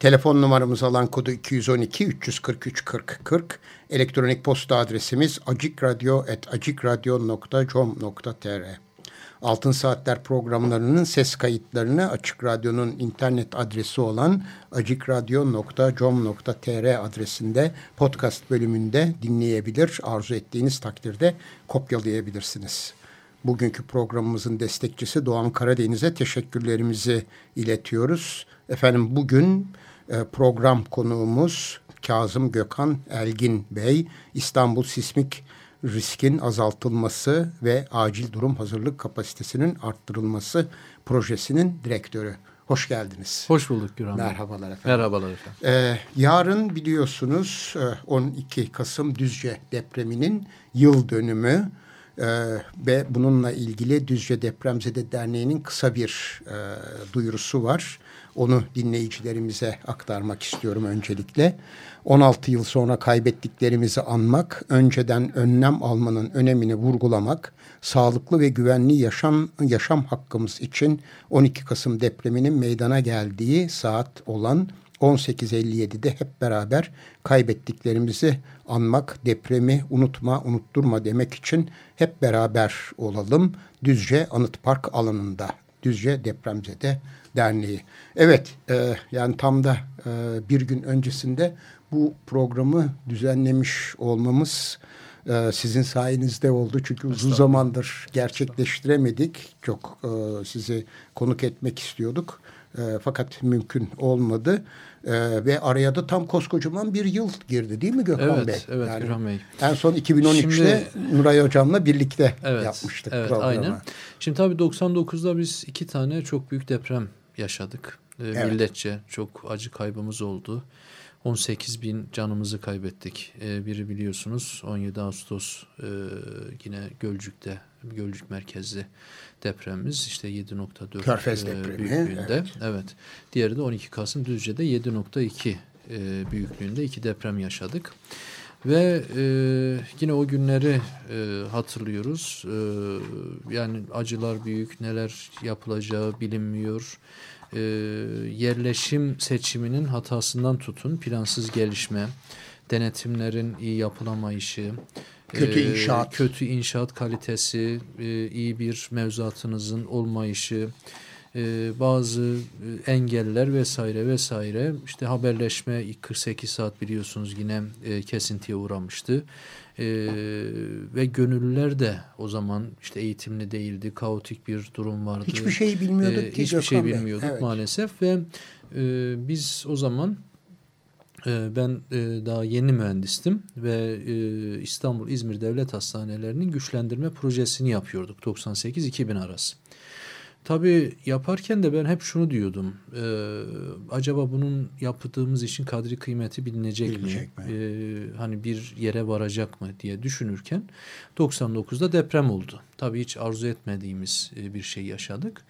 Telefon numaramız alan kodu 212 343 40 40. Elektronik posta adresimiz acikradyo.com.tr Altın Saatler programlarının ses kayıtlarını Açık Radyo'nun internet adresi olan acikradyo.com.tr adresinde podcast bölümünde dinleyebilir. Arzu ettiğiniz takdirde kopyalayabilirsiniz. Bugünkü programımızın destekçisi Doğan Karadeniz'e teşekkürlerimizi iletiyoruz. Efendim bugün program konuğumuz Kazım Gökhan Elgin Bey, İstanbul Sismik riskin azaltılması ve acil durum hazırlık kapasitesinin arttırılması projesinin direktörü. Hoş geldiniz. Hoş bulduk Güran Merhabalar efendim. Merhabalar efendim. Ee, yarın biliyorsunuz 12 e, Kasım Düzce depreminin yıl dönümü ee, ve bununla ilgili Düzce Depremzede Derneği'nin kısa bir e, duyurusu var. Onu dinleyicilerimize aktarmak istiyorum öncelikle. 16 yıl sonra kaybettiklerimizi anmak, önceden önlem almanın önemini vurgulamak, sağlıklı ve güvenli yaşam yaşam hakkımız için 12 Kasım depreminin meydana geldiği saat olan 18.57'de hep beraber kaybettiklerimizi anmak, depremi unutma, unutturma demek için hep beraber olalım. Düzce Anıt Park alanında, Düzce Depremzede Derneği. Evet, e, yani tam da e, bir gün öncesinde bu programı düzenlemiş olmamız e, sizin sayenizde oldu. Çünkü uzun zamandır gerçekleştiremedik. Çok e, sizi konuk etmek istiyorduk. E, fakat mümkün olmadı. E, ve araya da tam koskocaman bir yıl girdi değil mi Gökhan evet, Bey? Evet, yani Gökhan Bey. En son 2013'te Şimdi, Nuray Hocam'la birlikte evet, yapmıştık evet, programı. Aynen. Şimdi tabii 99'da biz iki tane çok büyük deprem yaşadık. E, evet. Milletçe çok acı kaybımız oldu. 18 bin canımızı kaybettik. Ee, biri biliyorsunuz 17 Ağustos e, yine Gölcük'te, Gölcük merkezli depremimiz işte 7.4 Körfez e, büyüklüğünde. Evet. evet. Diğeri de 12 Kasım Düzce'de 7.2 e, büyüklüğünde iki deprem yaşadık. Ve e, yine o günleri e, hatırlıyoruz. E, yani acılar büyük, neler yapılacağı bilinmiyor e, yerleşim seçiminin hatasından tutun plansız gelişme, denetimlerin iyi yapılamayışı, kötü e, inşaat, kötü inşaat kalitesi, e, iyi bir mevzuatınızın olmayışı, e, bazı e, engeller vesaire vesaire işte haberleşme 48 saat biliyorsunuz yine e, kesintiye uğramıştı. E, ve gönüllüler de o zaman işte eğitimli değildi, kaotik bir durum vardı. Hiçbir şeyi bilmiyorduk e, ki Hiçbir şey bilmiyorduk evet. maalesef ve e, biz o zaman ben daha yeni mühendistim ve İstanbul İzmir Devlet Hastanelerinin güçlendirme projesini yapıyorduk 98-2000 arası. Tabii yaparken de ben hep şunu diyordum. E, acaba bunun yaptığımız işin kadri kıymeti bilinecek, bilinecek mi? mi? E, hani bir yere varacak mı diye düşünürken 99'da deprem oldu. Tabii hiç arzu etmediğimiz e, bir şey yaşadık.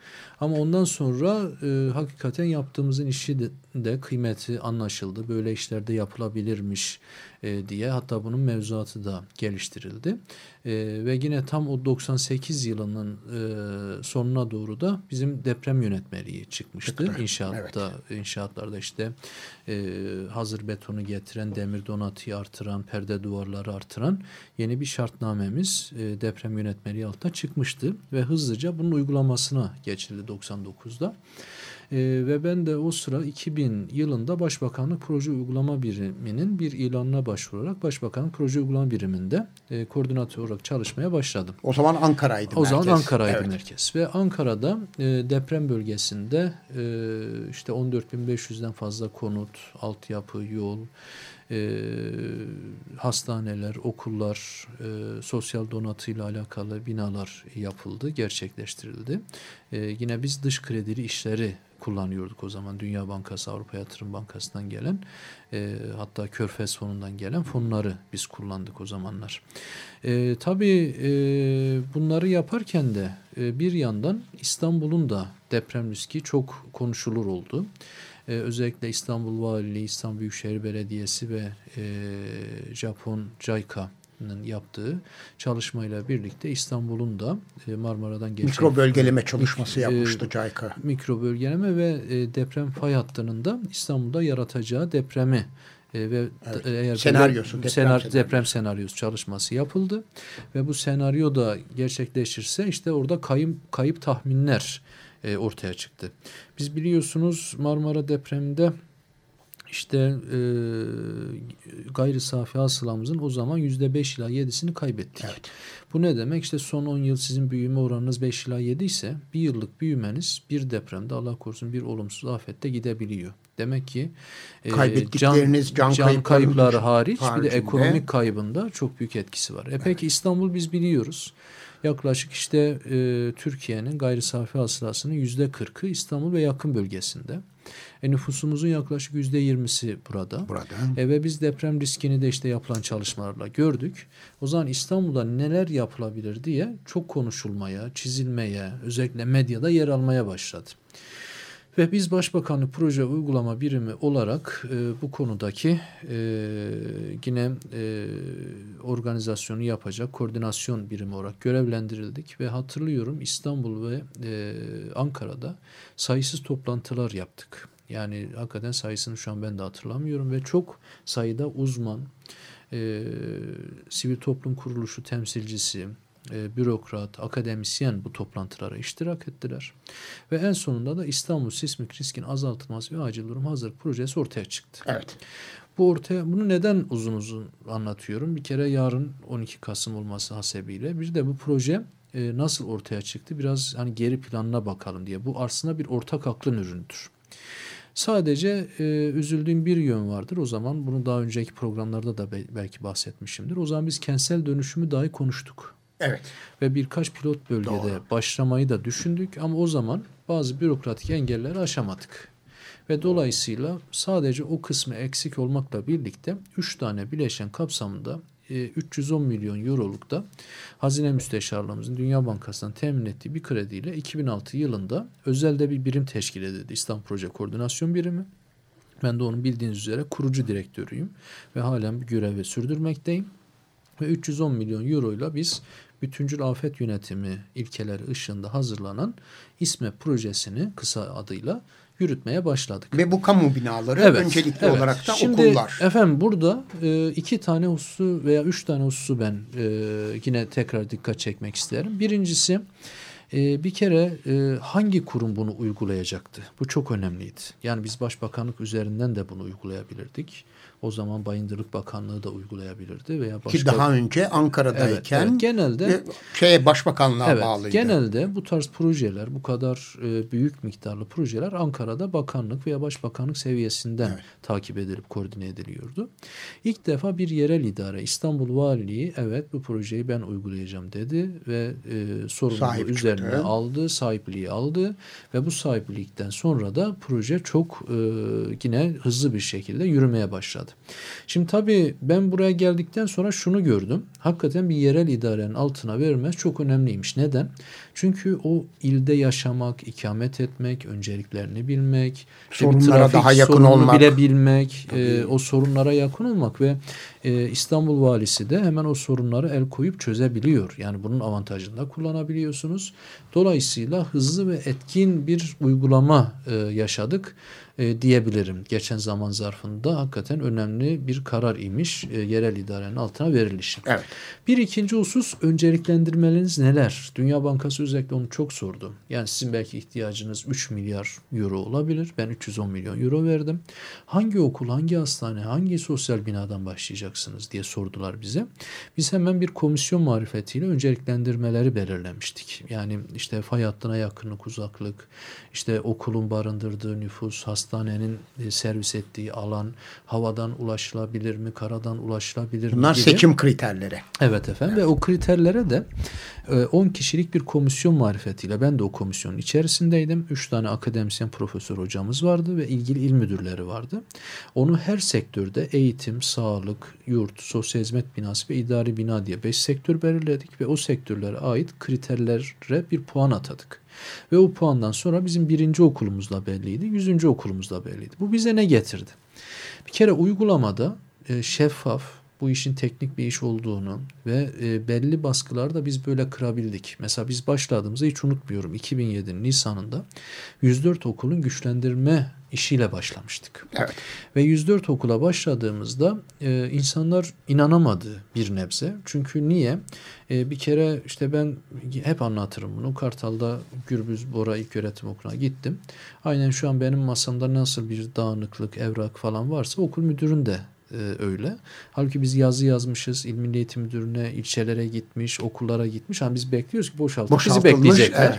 Ama ondan sonra e, hakikaten yaptığımızın işi de, de kıymeti anlaşıldı. Böyle işlerde yapılabilirmiş e, diye hatta bunun mevzuatı da geliştirildi. E, ve yine tam o 98 yılının e, sonuna doğru da bizim deprem yönetmeliği çıkmıştı. Çıktı. İnşaatta, evet. inşaatlarda işte e, hazır betonu getiren, demir donatıyı artıran, perde duvarları artıran yeni bir şartnamemiz e, deprem yönetmeliği altında çıkmıştı ve hızlıca bunun uygulamasına geçildi 99'da. E, ve ben de o sıra 2000 yılında Başbakanlık Proje Uygulama Biriminin bir ilanına başvurarak Başbakanlık Proje Uygulama Biriminde e, koordinatör olarak çalışmaya başladım. O zaman Ankara'ydı o merkez. O zaman Ankara'ydı evet. merkez. Ve Ankara'da e, deprem bölgesinde e, işte 14.500'den fazla konut, altyapı, yol, e, hastaneler, okullar, e, sosyal donatıyla alakalı binalar yapıldı, gerçekleştirildi. E, yine biz dış kredili işleri kullanıyorduk o zaman. Dünya Bankası, Avrupa Yatırım Bankası'ndan gelen e, hatta Körfez fonundan gelen fonları biz kullandık o zamanlar. E, tabii e, bunları yaparken de e, bir yandan İstanbul'un da deprem riski çok konuşulur oldu. E, özellikle İstanbul Valiliği, İstanbul Büyükşehir Belediyesi ve e, Japon JICA yaptığı çalışmayla birlikte İstanbul'un da e, Marmara'dan geçen mikro bölgeleme çalışması yapmıştı e, CAYKA. Mikro bölgeleme ve e, deprem fay hattının da İstanbul'da yaratacağı depremi ve evet. eğer senaryosu deprem, senar, senaryosu. deprem senaryosu çalışması yapıldı ve bu senaryo da gerçekleşirse işte orada kayıp kayıp tahminler e, ortaya çıktı. Biz biliyorsunuz Marmara depreminde işte e, gayri safi hasılamızın o zaman yüzde beş ila yedisini kaybettik. Evet. Bu ne demek? İşte son 10 yıl sizin büyüme oranınız 5 ila 7 ise bir yıllık büyümeniz bir depremde Allah korusun bir olumsuz afette gidebiliyor. Demek ki e, kaybettikleriniz can, can, can kayıpları hariç haricinde. bir de ekonomik kaybında çok büyük etkisi var. E evet. peki İstanbul biz biliyoruz. Yaklaşık işte e, Türkiye'nin gayri safi hasılasının yüzde kırkı İstanbul ve yakın bölgesinde. E, nüfusumuzun yaklaşık yüzde yirmisi burada. Burada. E, ve biz deprem riskini de işte yapılan çalışmalarla gördük. O zaman İstanbul'da neler yapılabilir diye çok konuşulmaya, çizilmeye, özellikle medyada yer almaya başladı. Ve biz Başbakanlık Proje Uygulama Birimi olarak e, bu konudaki e, yine e, organizasyonu yapacak koordinasyon birimi olarak görevlendirildik. Ve hatırlıyorum İstanbul ve e, Ankara'da sayısız toplantılar yaptık. Yani hakikaten sayısını şu an ben de hatırlamıyorum ve çok sayıda uzman, e, sivil toplum kuruluşu temsilcisi, e, bürokrat, akademisyen bu toplantılara iştirak ettiler. Ve en sonunda da İstanbul Sismik Riskin Azaltılması ve Acil Durum Hazır Projesi ortaya çıktı. Evet. Bu ortaya bunu neden uzun uzun anlatıyorum? Bir kere yarın 12 Kasım olması hasebiyle bir de bu proje e, nasıl ortaya çıktı? Biraz hani geri planına bakalım diye. Bu aslında bir ortak aklın ürünüdür. Sadece e, üzüldüğüm bir yön vardır. O zaman bunu daha önceki programlarda da belki bahsetmişimdir. O zaman biz kentsel dönüşümü dahi konuştuk. Evet. Ve birkaç pilot bölgede Doğru. başlamayı da düşündük ama o zaman bazı bürokratik engelleri aşamadık. Ve dolayısıyla sadece o kısmı eksik olmakla birlikte 3 tane bileşen kapsamında 310 e, milyon euroluk da Hazine Müsteşarlığımızın Dünya Bankası'ndan temin ettiği bir krediyle 2006 yılında özelde bir birim teşkil edildi. İstanbul Proje Koordinasyon Birimi. Ben de onun bildiğiniz üzere kurucu direktörüyüm ve halen bir görevi sürdürmekteyim. Ve 310 milyon euro ile biz bütüncül afet yönetimi ilkeleri ışığında hazırlanan İSME projesini kısa adıyla yürütmeye başladık. Ve bu kamu binaları evet, öncelikli evet. olarak da Şimdi, okullar. Efendim burada e, iki tane hususu veya üç tane hususu ben e, yine tekrar dikkat çekmek isterim. Birincisi e, bir kere e, hangi kurum bunu uygulayacaktı? Bu çok önemliydi. Yani biz başbakanlık üzerinden de bunu uygulayabilirdik. O zaman Bayındırlık Bakanlığı da uygulayabilirdi veya başka... Ki daha önce Ankara'dayken evet, evet, genelde şeye başbakanlığa evet, bağlıydı. Genelde bu tarz projeler, bu kadar e, büyük miktarlı projeler Ankara'da bakanlık veya başbakanlık seviyesinden evet. takip edilip koordine ediliyordu. İlk defa bir yerel idare İstanbul Valiliği evet bu projeyi ben uygulayacağım dedi ve e, sorumluluğu Sahip üzerine çıktı. aldı, sahipliği aldı ve bu sahiplikten sonra da proje çok e, yine hızlı bir şekilde yürümeye başladı başladı. Şimdi tabii ben buraya geldikten sonra şunu gördüm. Hakikaten bir yerel idarenin altına verilmez çok önemliymiş. Neden? Çünkü o ilde yaşamak, ikamet etmek, önceliklerini bilmek, sorunlara daha yakın olmak, bile bilmek, e, o sorunlara yakın olmak ve e, İstanbul valisi de hemen o sorunları el koyup çözebiliyor. Yani bunun avantajını da kullanabiliyorsunuz. Dolayısıyla hızlı ve etkin bir uygulama e, yaşadık e, diyebilirim. Geçen zaman zarfında hakikaten önemli bir karar imiş e, yerel idarenin altına verilişi. Evet. Bir ikinci husus önceliklendirmeleriniz neler? Dünya Bankası özellikle onu çok sordu. Yani sizin belki ihtiyacınız 3 milyar euro olabilir. Ben 310 milyon euro verdim. Hangi okul, hangi hastane, hangi sosyal binadan başlayacaksınız diye sordular bize. Biz hemen bir komisyon marifetiyle önceliklendirmeleri belirlemiştik. Yani işte fay hattına yakınlık, uzaklık, işte okulun barındırdığı nüfus, hastane hastanenin e, servis ettiği alan, havadan ulaşılabilir mi, karadan ulaşılabilir mi Bunlar gibi. seçim kriterleri. Evet efendim ve o kriterlere de 10 kişilik bir komisyon marifetiyle ben de o komisyonun içerisindeydim. 3 tane akademisyen profesör hocamız vardı ve ilgili il müdürleri vardı. Onu her sektörde eğitim, sağlık, yurt, sosyal hizmet binası ve idari bina diye 5 sektör belirledik ve o sektörlere ait kriterlere bir puan atadık. Ve o puandan sonra bizim birinci okulumuzla belliydi, yüzüncü okulumuzla belliydi. Bu bize ne getirdi? Bir kere uygulamada e, şeffaf, bu işin teknik bir iş olduğunu ve e, belli baskıları da biz böyle kırabildik. Mesela biz başladığımızda hiç unutmuyorum 2007 Nisan'ında 104 okulun güçlendirme işiyle başlamıştık. Evet. Ve 104 okula başladığımızda e, insanlar inanamadı bir nebze. Çünkü niye? E, bir kere işte ben hep anlatırım bunu. Kartal'da Gürbüz Bora İlköğretim Okulu'na gittim. Aynen şu an benim masamda nasıl bir dağınıklık, evrak falan varsa okul müdürün de e, öyle. Halbuki biz yazı yazmışız, İl Milli Eğitim Müdürü'ne, ilçelere gitmiş, okullara gitmiş. Hani biz bekliyoruz ki boşaltıp bizi bekleyecekler. Evet.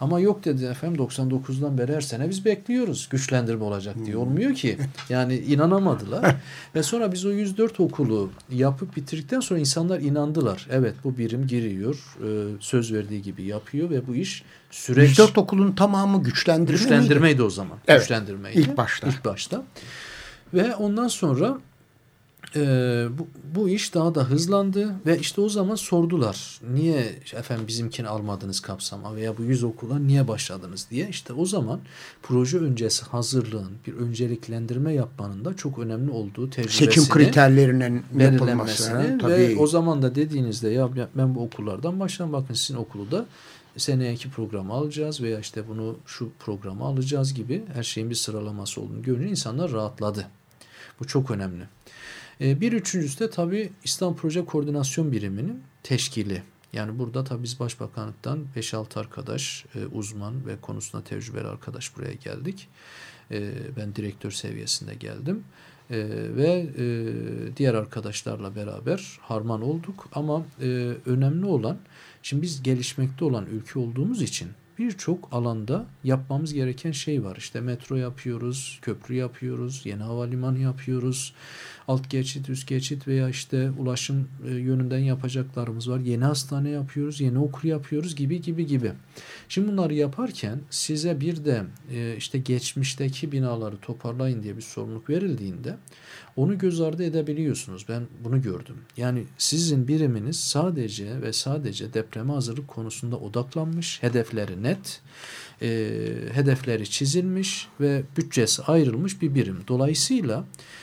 Ama yok dedi efendim 99'dan beri her sene biz bekliyoruz. Güçlendirme olacak diye. Hmm. Olmuyor ki. Yani inanamadılar. ve sonra biz o 104 okulu yapıp bitirdikten sonra insanlar inandılar. Evet bu birim giriyor, e, söz verdiği gibi yapıyor ve bu iş süreç... 104 okulun tamamı güçlendirme Güçlendirmeydi miydi? o zaman. Evet. Güçlendirmeydi. İlk başta. İlk başta. Ve ondan sonra e, bu, bu iş daha da hızlandı ve işte o zaman sordular. Niye efendim bizimkini almadınız kapsama veya bu yüz okula niye başladınız diye. İşte o zaman proje öncesi hazırlığın bir önceliklendirme yapmanın da çok önemli olduğu tecrübesini Seçim kriterlerinin tabii. ve o zaman da dediğinizde ya ben bu okullardan başlayayım bakın sizin okulu da seneki programı alacağız veya işte bunu şu programı alacağız gibi her şeyin bir sıralaması olduğunu görünce insanlar rahatladı. Bu çok önemli. Bir üçüncüsü de tabii İslam Proje Koordinasyon Biriminin teşkili. Yani burada tabii biz Başbakanlıktan 5-6 arkadaş, uzman ve konusunda tecrübeli arkadaş buraya geldik. Ben direktör seviyesinde geldim. Ve diğer arkadaşlarla beraber harman olduk. Ama önemli olan, şimdi biz gelişmekte olan ülke olduğumuz için birçok alanda yapmamız gereken şey var. İşte metro yapıyoruz, köprü yapıyoruz, yeni havalimanı yapıyoruz, alt geçit, üst geçit veya işte ulaşım yönünden yapacaklarımız var. Yeni hastane yapıyoruz, yeni okul yapıyoruz gibi gibi gibi. Şimdi bunları yaparken size bir de işte geçmişteki binaları toparlayın diye bir sorumluluk verildiğinde onu göz ardı edebiliyorsunuz. Ben bunu gördüm. Yani sizin biriminiz sadece ve sadece depreme hazırlık konusunda odaklanmış, hedefleri net, e, hedefleri çizilmiş ve bütçesi ayrılmış bir birim. Dolayısıyla e,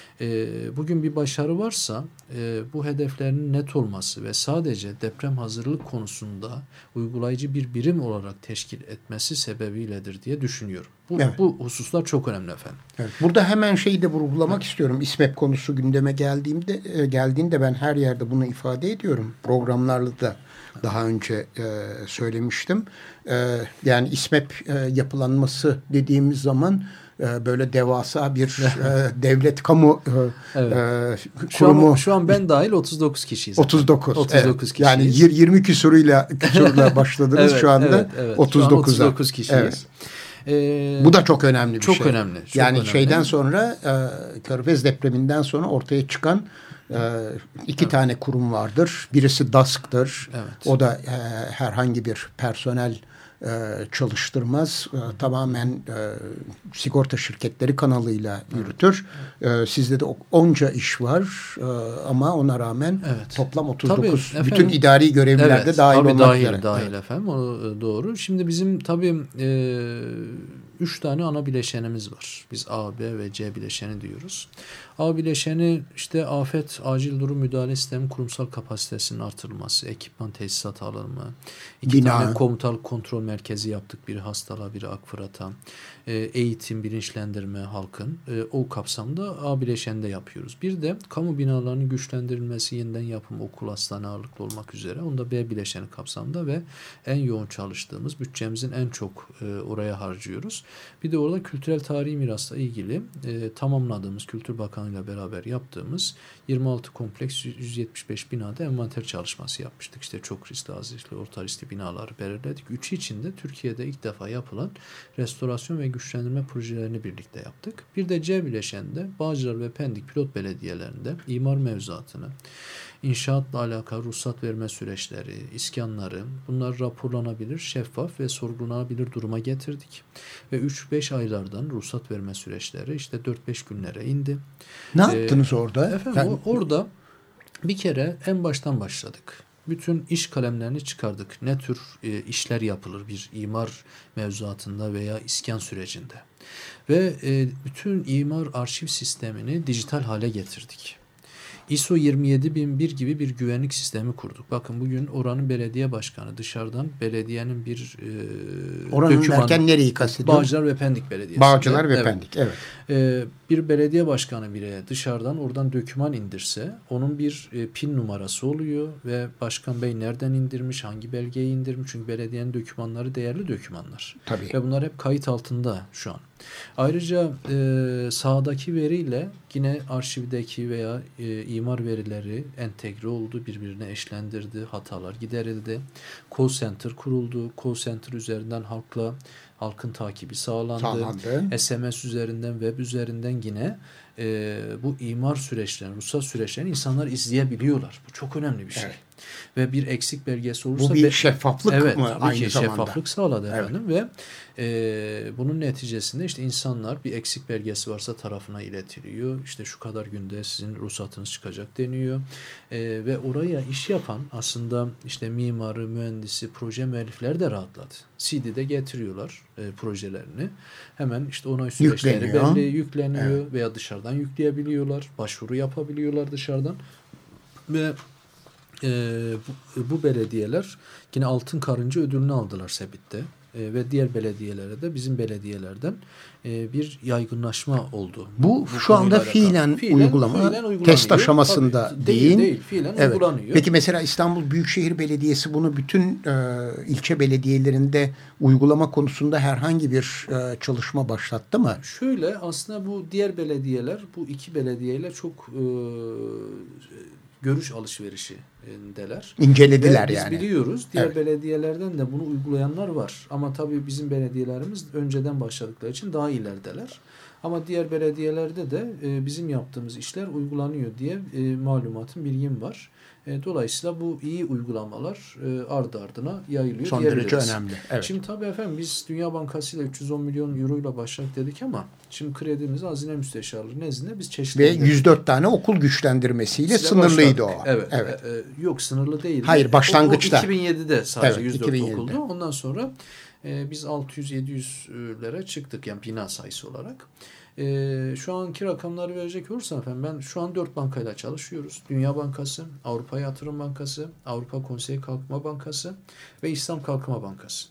bugün bir başarı varsa e, bu hedeflerinin net olması ve sadece deprem hazırlık konusunda uygulayıcı bir birim olarak teşkil etmesi sebebiyledir diye düşünüyorum. Bu, evet. bu hususlar çok önemli efendim. Evet. Burada hemen şeyi de vurgulamak evet. istiyorum. İSMEP konusu gündeme geldiğimde e, geldiğinde ben her yerde bunu ifade ediyorum. Programlarla da daha önce e, söylemiştim. E, yani İSMEP e, yapılanması dediğimiz zaman e, böyle devasa bir e, devlet kamu e, evet. e, kurumu. Şu an, şu an ben dahil 39 kişiyiz. 39. 39 evet. kişiyiz. Yani 20 küsuruyla, küsurla başladınız evet, şu anda evet, evet. 39'a. 39 kişiyiz. Evet. Ee, Bu da çok önemli bir çok şey. Önemli, çok yani önemli. şeyden sonra e, Körfez depreminden sonra ortaya çıkan e, iki evet. tane kurum vardır. Birisi DASK'tır. Evet. O da e, herhangi bir personel e, çalıştırmaz. E, tamamen e, sigorta şirketleri kanalıyla yürütür. E, sizde de onca iş var e, ama ona rağmen evet. toplam 39 tabii, bütün idari görevlilerde evet, dahil tabii olmak dahil, üzere. Dahil evet. efendim o doğru. Şimdi bizim tabii e, üç tane ana bileşenimiz var. Biz A, B ve C bileşeni diyoruz. A bileşeni işte afet acil durum müdahale sistemi kurumsal kapasitesinin artırılması, ekipman tesisat alımı, iki Bina. tane komutal kontrol merkezi yaptık. Biri Hastala, biri Akfırat'a. E, eğitim, bilinçlendirme halkın. E, o kapsamda A bileşeninde yapıyoruz. Bir de kamu binalarının güçlendirilmesi, yeniden yapım, okul, hastane ağırlıklı olmak üzere. Onda B bileşeni kapsamında ve en yoğun çalıştığımız, bütçemizin en çok e, oraya harcıyoruz. Bir de orada kültürel tarihi mirasla ilgili e, tamamladığımız Kültür Bakanı ile beraber yaptığımız 26 kompleks 175 binada envanter çalışması yapmıştık. İşte çok riskli, az riskli, orta riskli binaları belirledik. Üçü içinde Türkiye'de ilk defa yapılan restorasyon ve güçlendirme projelerini birlikte yaptık. Bir de C bileşeninde Bağcılar ve Pendik pilot belediyelerinde imar mevzuatını, inşaatla alakalı ruhsat verme süreçleri, iskanları bunlar raporlanabilir, şeffaf ve sorgulanabilir duruma getirdik. Ve 3-5 aylardan ruhsat verme süreçleri işte 4-5 günlere indi. Ne ee, yaptınız orada? Efendim yani... orada bir kere en baştan başladık. Bütün iş kalemlerini çıkardık. Ne tür e, işler yapılır bir imar mevzuatında veya iskan sürecinde. Ve e, bütün imar arşiv sistemini dijital hale getirdik. ISO 27001 gibi bir güvenlik sistemi kurduk. Bakın bugün oranın belediye başkanı dışarıdan belediyenin bir e, Oranın döküman, derken nereyi kastediyor? Bağcılar ve Pendik Belediyesi. Bağcılar ve evet. Pendik evet. E, bir belediye başkanı bile dışarıdan oradan döküman indirse onun bir e, pin numarası oluyor ve başkan bey nereden indirmiş, hangi belgeyi indirmiş çünkü belediyenin dökümanları değerli dökümanlar. Tabii. Ve bunlar hep kayıt altında şu an. Ayrıca e, sağdaki veriyle yine arşivdeki veya e, imar verileri entegre oldu, birbirine eşlendirdi, hatalar giderildi. Call center kuruldu. Call center üzerinden halkla halkın takibi sağlandı. Sağlandı. SMS üzerinden, web üzerinden yine e, bu imar süreçlerini, ruhsat süreçlerini insanlar izleyebiliyorlar. Bu çok önemli bir şey. Evet. Ve bir eksik belgesi olursa... Bu bir şeffaflık evet, mı aynı ki zamanda? Şeffaflık sağladı efendim evet. ve e, bunun neticesinde işte insanlar bir eksik belgesi varsa tarafına iletiliyor. İşte şu kadar günde sizin ruhsatınız çıkacak deniyor. E, ve oraya iş yapan aslında işte mimarı, mühendisi, proje müellifleri de rahatladı. CD'de getiriyorlar e, projelerini. Hemen işte onay süreçleri yükleniyor. belli yükleniyor evet. veya dışarıdan yükleyebiliyorlar. Başvuru yapabiliyorlar dışarıdan. Ve e, bu, bu belediyeler yine altın karınca ödülünü aldılar Sebit'te. E, ve diğer belediyelere de bizim belediyelerden e, bir yaygınlaşma oldu. Bu, bu şu anda fiilen, fiilen uygulama fiilen test aşamasında Tabii, değil. Değil, değil fiilen evet. uygulanıyor. Peki mesela İstanbul Büyükşehir Belediyesi bunu bütün e, ilçe belediyelerinde uygulama konusunda herhangi bir e, çalışma başlattı mı? Şöyle aslında bu diğer belediyeler bu iki belediyeyle çok e, görüş alışverişindeler. İncelediler Ve yani. Biz biliyoruz. Diğer evet. belediyelerden de bunu uygulayanlar var. Ama tabii bizim belediyelerimiz önceden başladıkları için daha ilerideler. Ama diğer belediyelerde de e, bizim yaptığımız işler uygulanıyor diye e, malumatım, bilgim var. E, dolayısıyla bu iyi uygulamalar e, ardı ardına yayılıyor Son derece önemli. Evet. Şimdi tabii efendim biz Dünya Bankası ile 310 milyon euro ile başladık dedik ama şimdi kredimiz hazine müsteşarlığı nezdinde biz çeşitli... Ve 104 tane okul güçlendirmesiyle Size sınırlıydı başladık. o. Evet. evet. E, e, yok sınırlı değil. Hayır başlangıçta. O, o 2007'de sadece evet, 104 2007'de. okuldu. Ondan sonra e, biz 600-700'lere çıktık yani bina sayısı olarak. E, şu anki rakamları verecek olursam efendim ben şu an dört bankayla çalışıyoruz. Dünya Bankası, Avrupa Yatırım Bankası, Avrupa Konseyi Kalkınma Bankası ve İslam Kalkınma Bankası.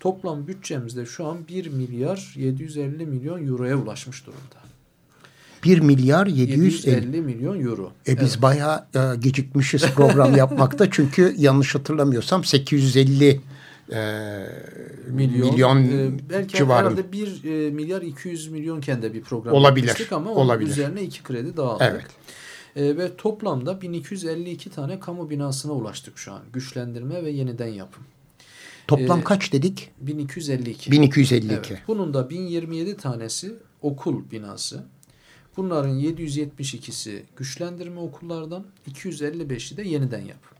Toplam bütçemizde şu an 1 milyar 750 milyon euroya ulaşmış durumda. 1 milyar 750, 750 milyon euro. E biz evet. bayağı e, gecikmişiz program yapmakta çünkü yanlış hatırlamıyorsam 850 e, milyon, milyon e, belki civarı. herhalde 1 e, milyar 200 milyonken de bir program olabilir ama olabilir. üzerine iki kredi daha aldık. Evet. E, ve toplamda 1252 tane kamu binasına ulaştık şu an. Güçlendirme ve yeniden yapım. Toplam e, kaç dedik? 1252. 1252. Evet. Bunun da 1027 tanesi okul binası. Bunların 772'si güçlendirme okullardan, 255'i de yeniden yapım.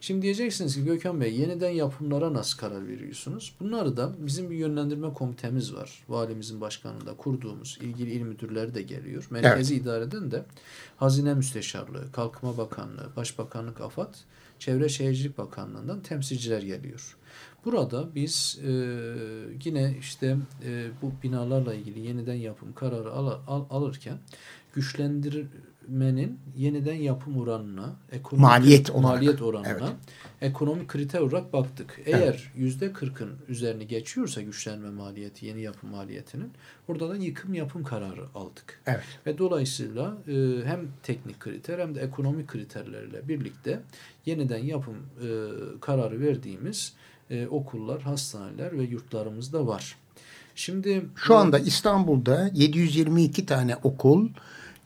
Şimdi diyeceksiniz ki Gökhan Bey yeniden yapımlara nasıl karar veriyorsunuz? Bunları da bizim bir yönlendirme komitemiz var. Valimizin başkanında kurduğumuz ilgili il müdürleri de geliyor. Merkezi evet. idareden de Hazine Müsteşarlığı, Kalkınma Bakanlığı, Başbakanlık AFAD, Çevre Şehircilik Bakanlığı'ndan temsilciler geliyor. Burada biz e, yine işte e, bu binalarla ilgili yeniden yapım kararı al, al, alırken güçlendirmenin yeniden yapım oranına, ekonomik maliyet, olarak. maliyet oranına, evet. ekonomik kriter olarak baktık. Eğer yüzde evet. kırkın üzerini geçiyorsa güçlenme maliyeti, yeni yapım maliyetinin, burada da yıkım yapım kararı aldık. Evet. Ve dolayısıyla e, hem teknik kriter hem de ekonomik kriterlerle birlikte yeniden yapım e, kararı verdiğimiz e, okullar, hastaneler ve yurtlarımızda var. Şimdi şu anda İstanbul'da 722 tane okul,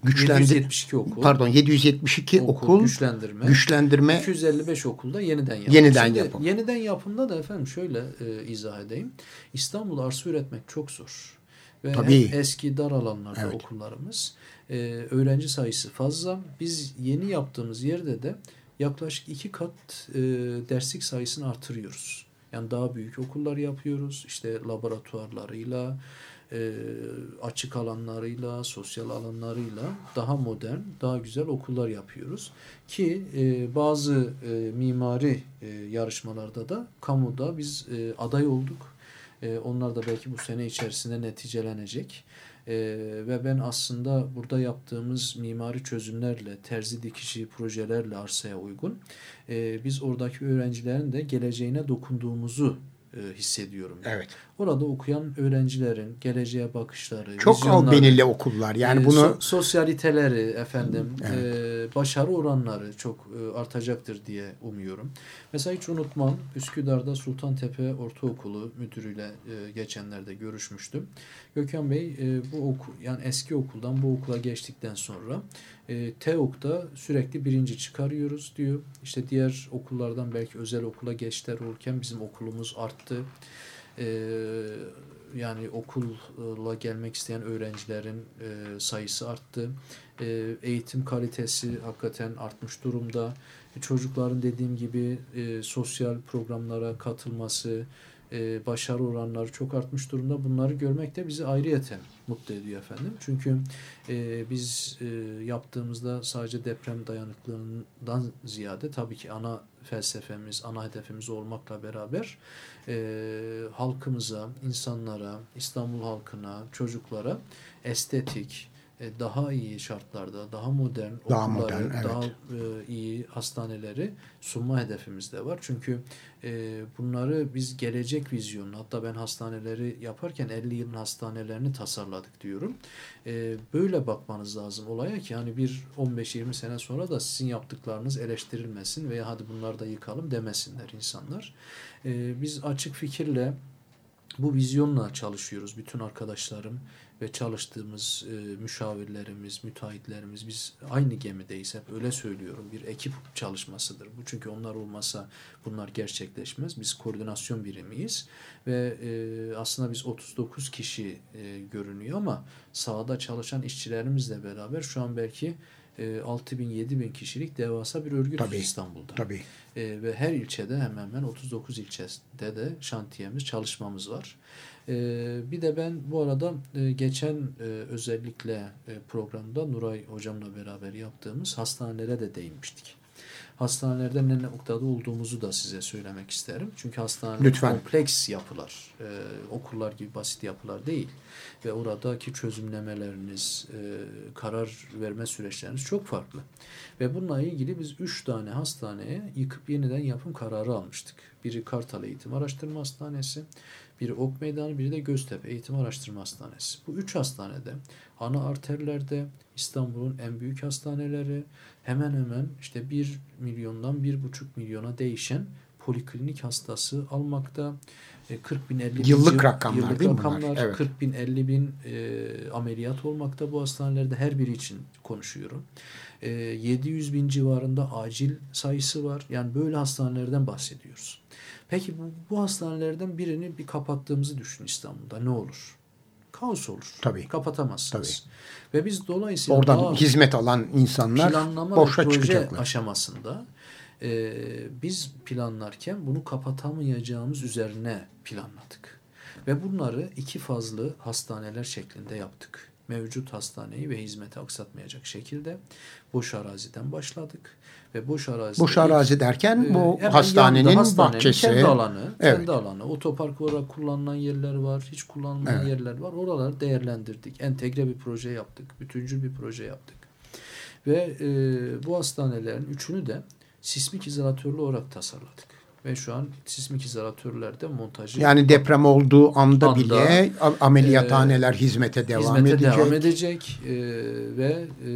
güçlendir 772 okul. Pardon 772 okul, okul güçlendirme. Güçlendirme 255 okulda yeniden yapım. Yeniden Şimdi, yapım. Yeniden yapımda da efendim şöyle e, izah edeyim. İstanbul arsa üretmek çok zor. Ve Tabii. eski dar alanlarda Evet. okullarımız. E, öğrenci sayısı fazla. Biz yeni yaptığımız yerde de yaklaşık iki kat e, derslik sayısını artırıyoruz. Yani daha büyük okullar yapıyoruz. İşte laboratuvarlarıyla, e, açık alanlarıyla, sosyal alanlarıyla daha modern, daha güzel okullar yapıyoruz. Ki e, bazı e, mimari yarışmalarda da kamuda biz aday olduk. Onlar da belki bu sene içerisinde neticelenecek. Ve ben aslında burada yaptığımız mimari çözümlerle, terzi dikişi projelerle arsaya uygun biz oradaki öğrencilerin de geleceğine dokunduğumuzu e, hissediyorum. Evet. Orada okuyan öğrencilerin geleceğe bakışları, Çok albenili okullar. Yani e, bunu so- sosyaliteleri efendim, e, başarı oranları çok e, artacaktır diye umuyorum. Mesela hiç unutmam Üsküdar'da Sultantepe Ortaokulu müdürüyle e, geçenlerde görüşmüştüm. Gökhan Bey e, bu okul yani eski okuldan bu okula geçtikten sonra e, TEOK'ta sürekli birinci çıkarıyoruz diyor. İşte diğer okullardan belki özel okula geçler olurken bizim okulumuz arttı. E, yani okulla gelmek isteyen öğrencilerin e, sayısı arttı. E, eğitim kalitesi hakikaten artmış durumda. E, çocukların dediğim gibi e, sosyal programlara katılması, e, başarı oranları çok artmış durumda. Bunları görmek de bizi ayrıyeten mutlu ediyor efendim. Çünkü e, biz e, yaptığımızda sadece deprem dayanıklılığından ziyade tabii ki ana felsefemiz, ana hedefimiz olmakla beraber e, halkımıza, insanlara, İstanbul halkına, çocuklara estetik, daha iyi şartlarda, daha modern Daha okulları, modern, evet. daha e, iyi hastaneleri sunma hedefimiz de var. Çünkü e, bunları biz gelecek vizyonu, hatta ben hastaneleri yaparken 50 yılın hastanelerini tasarladık diyorum. E, böyle bakmanız lazım olaya ki hani bir 15-20 sene sonra da sizin yaptıklarınız eleştirilmesin veya hadi bunları da yıkalım demesinler insanlar. E, biz açık fikirle bu vizyonla çalışıyoruz bütün arkadaşlarım ve çalıştığımız e, müşavirlerimiz, müteahhitlerimiz biz aynı gemideyiz hep öyle söylüyorum. Bir ekip çalışmasıdır bu. Çünkü onlar olmasa bunlar gerçekleşmez. Biz koordinasyon birimiyiz ve e, aslında biz 39 kişi e, görünüyor ama sahada çalışan işçilerimizle beraber şu an belki e, 6 bin 7 bin kişilik devasa bir örgüt Tabii. İstanbul'da. tabii E, ve her ilçede hemen hemen 39 ilçede de şantiyemiz, çalışmamız var. E, bir de ben bu arada e, geçen e, özellikle e, programda Nuray hocamla beraber yaptığımız hastanelere de değinmiştik. Hastanelerde ne noktada olduğumuzu da size söylemek isterim. Çünkü hastaneler Lütfen. kompleks yapılar, e, okullar gibi basit yapılar değil. Ve oradaki çözümlemeleriniz, e, karar verme süreçleriniz çok farklı. Ve bununla ilgili biz üç tane hastaneye yıkıp yeniden yapım kararı almıştık. Biri Kartal Eğitim Araştırma Hastanesi, biri Ok Meydanı, biri de Göztepe Eğitim Araştırma Hastanesi. Bu üç hastanede ana arterlerde İstanbul'un en büyük hastaneleri hemen hemen işte 1 milyondan 1,5 milyona değişen poliklinik hastası almakta. E, 40 bin 50 bin Yıllık rakamlar yıllık değil mi bunlar? rakamlar, Evet. 40 bin 50 bin e, ameliyat olmakta bu hastanelerde her biri için konuşuyorum. E, 700 bin civarında acil sayısı var. Yani böyle hastanelerden bahsediyoruz. Peki bu, bu hastanelerden birini bir kapattığımızı düşün İstanbul'da ne olur? Kaos olur. Tabii. Kapatamazsınız. Ve biz dolayısıyla oradan daha hizmet alan insanlar planlama boşa proje çıkacaklar. aşamasında e, biz planlarken bunu kapatamayacağımız üzerine planladık. Ve bunları iki fazlı hastaneler şeklinde yaptık. Mevcut hastaneyi ve hizmeti aksatmayacak şekilde boş araziden başladık. Ve boş arazide Boş arazi derken e, bu hastanenin hastanenin bahçesi. kendi alanı, Evet. kendi alanı. Otopark olarak kullanılan yerler var, hiç kullanılmayan Evet. yerler var. Oraları değerlendirdik. Entegre bir proje yaptık, bütüncül bir proje yaptık. Ve e, bu hastanelerin üçünü de sismik izolatörlü olarak tasarladık. Ve şu an sismik izolatörlerde montajı Yani deprem olduğu anda, Anda, bile ameliyathaneler hizmete devam hizmete edecek. devam edecek e, ve e,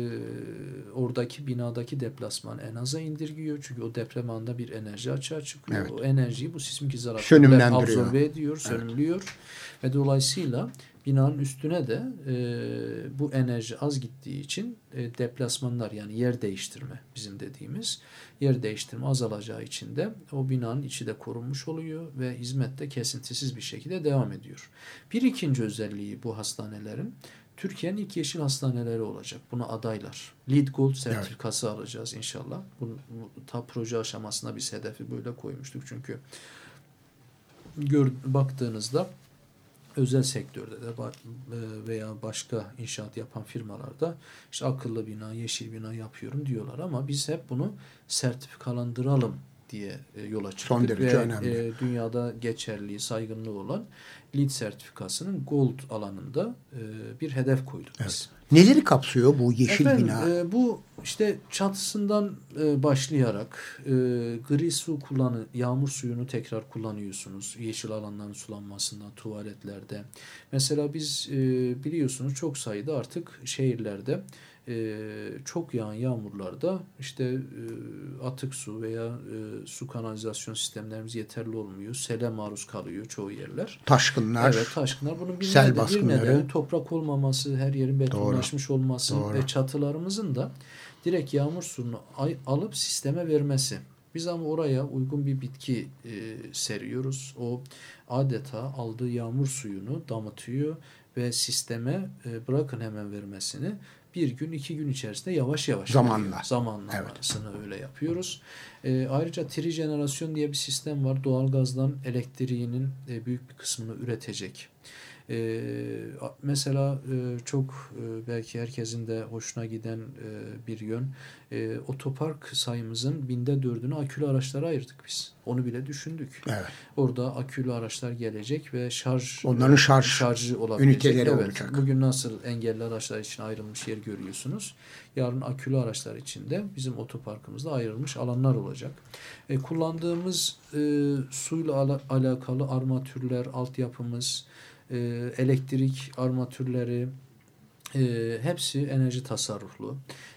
oradaki binadaki deplasman en aza indirgiyor. Çünkü o deprem anında bir enerji açığa çıkıyor. Evet. O enerjiyi bu sismik izolatörler absorbe ediyor, sönümlüyor. Ve dolayısıyla binanın üstüne de e, bu enerji az gittiği için e, deplasmanlar yani yer değiştirme bizim dediğimiz yer değiştirme azalacağı için de o binanın içi de korunmuş oluyor ve hizmette kesintisiz bir şekilde devam ediyor. Bir ikinci özelliği bu hastanelerin Türkiye'nin ilk yeşil hastaneleri olacak. Buna adaylar. LEED Gold sertifikası evet. alacağız inşallah. Bu, bu ta proje aşamasında biz hedefi böyle koymuştuk. Çünkü gör, baktığınızda özel sektörde de e, veya başka inşaat yapan firmalarda işte akıllı bina, yeşil bina yapıyorum diyorlar ama biz hep bunu sertifikalandıralım diye e, yola çıktık. Son derece ve önemli. E, dünyada geçerli, saygınlığı olan LEED sertifikasının gold alanında e, bir hedef koyduk evet. biz. Neleri kapsıyor bu yeşil Efendim, bina? E, bu işte çatısından e, başlayarak e, gri su kullanı, yağmur suyunu tekrar kullanıyorsunuz. Yeşil alanların sulanmasında, tuvaletlerde. Mesela biz e, biliyorsunuz çok sayıda artık şehirlerde e, çok yağan yağmurlarda işte e, atık su veya e, su kanalizasyon sistemlerimiz yeterli olmuyor. Sele maruz kalıyor çoğu yerler. Taşkınlar. Evet taşkınlar. Bunun bir, sel nedeni, bir nedeni toprak olmaması, her yerin betonlaşmış Doğru. olması Doğru. ve çatılarımızın da direkt yağmur suyunu alıp sisteme vermesi. Biz ama oraya uygun bir bitki e, seriyoruz. O adeta aldığı yağmur suyunu damıtıyor ve sisteme e, bırakın hemen vermesini bir gün iki gün içerisinde yavaş yavaş zamanla veriyor. zamanlamasını evet. öyle yapıyoruz. E, ayrıca trijenerasyon diye bir sistem var. Doğalgazdan elektriğinin e, büyük bir kısmını üretecek. E, mesela e, çok e, belki herkesin de hoşuna giden e, bir yön e, otopark sayımızın binde dördünü akülü araçlara ayırdık biz. Onu bile düşündük. Evet. Orada akülü araçlar gelecek ve şarj onların şarj şarjı olabilecek. üniteleri evet, olacak. Bugün nasıl engelli araçlar için ayrılmış yer görüyorsunuz. Yarın akülü araçlar için de bizim otoparkımızda ayrılmış alanlar olacak. E, kullandığımız e, suyla ala, alakalı armatürler, altyapımız, e, elektrik armatürleri e, hepsi enerji tasarruflu.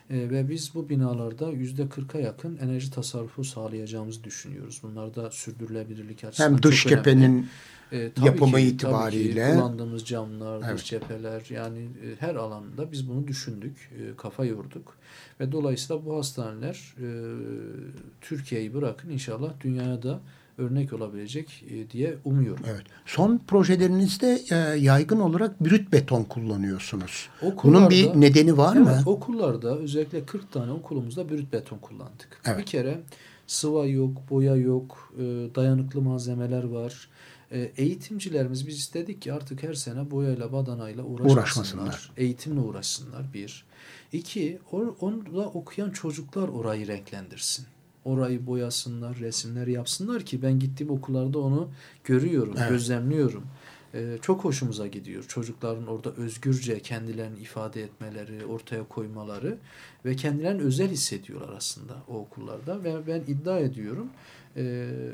E, ve biz bu binalarda yüzde kırka yakın enerji tasarrufu sağlayacağımızı düşünüyoruz. Bunlar da sürdürülebilirlik açısından Hem dış cephenin e, yapımı ki, itibariyle ki kullandığımız camlar, Evet. dış cepheler yani e, her alanda biz bunu düşündük, e, kafa yorduk ve dolayısıyla bu hastaneler e, Türkiye'yi bırakın inşallah dünyaya da örnek olabilecek e, diye umuyorum. Evet. Son projelerinizde e, yaygın olarak brüt beton kullanıyorsunuz. Okullarda, Bunun bir nedeni var evet, mı? Okullarda özellikle 40 tane okulumuzda brüt beton kullandık. Evet. Bir kere sıva yok, boya yok, e, dayanıklı malzemeler var. E, eğitimcilerimiz biz istedik ki artık her sene boyayla badanayla uğraşmasınlar. Uğraşmasınlar. Eğitimle uğraşsınlar bir. İki, or, onda okuyan çocuklar orayı renklendirsin. Orayı boyasınlar, resimler yapsınlar ki ben gittiğim okullarda onu görüyorum, Evet. gözlemliyorum. Ee, çok hoşumuza gidiyor. Çocukların orada özgürce kendilerini ifade etmeleri, ortaya koymaları ve kendilerini özel hissediyorlar aslında o okullarda. Ve ben iddia ediyorum e,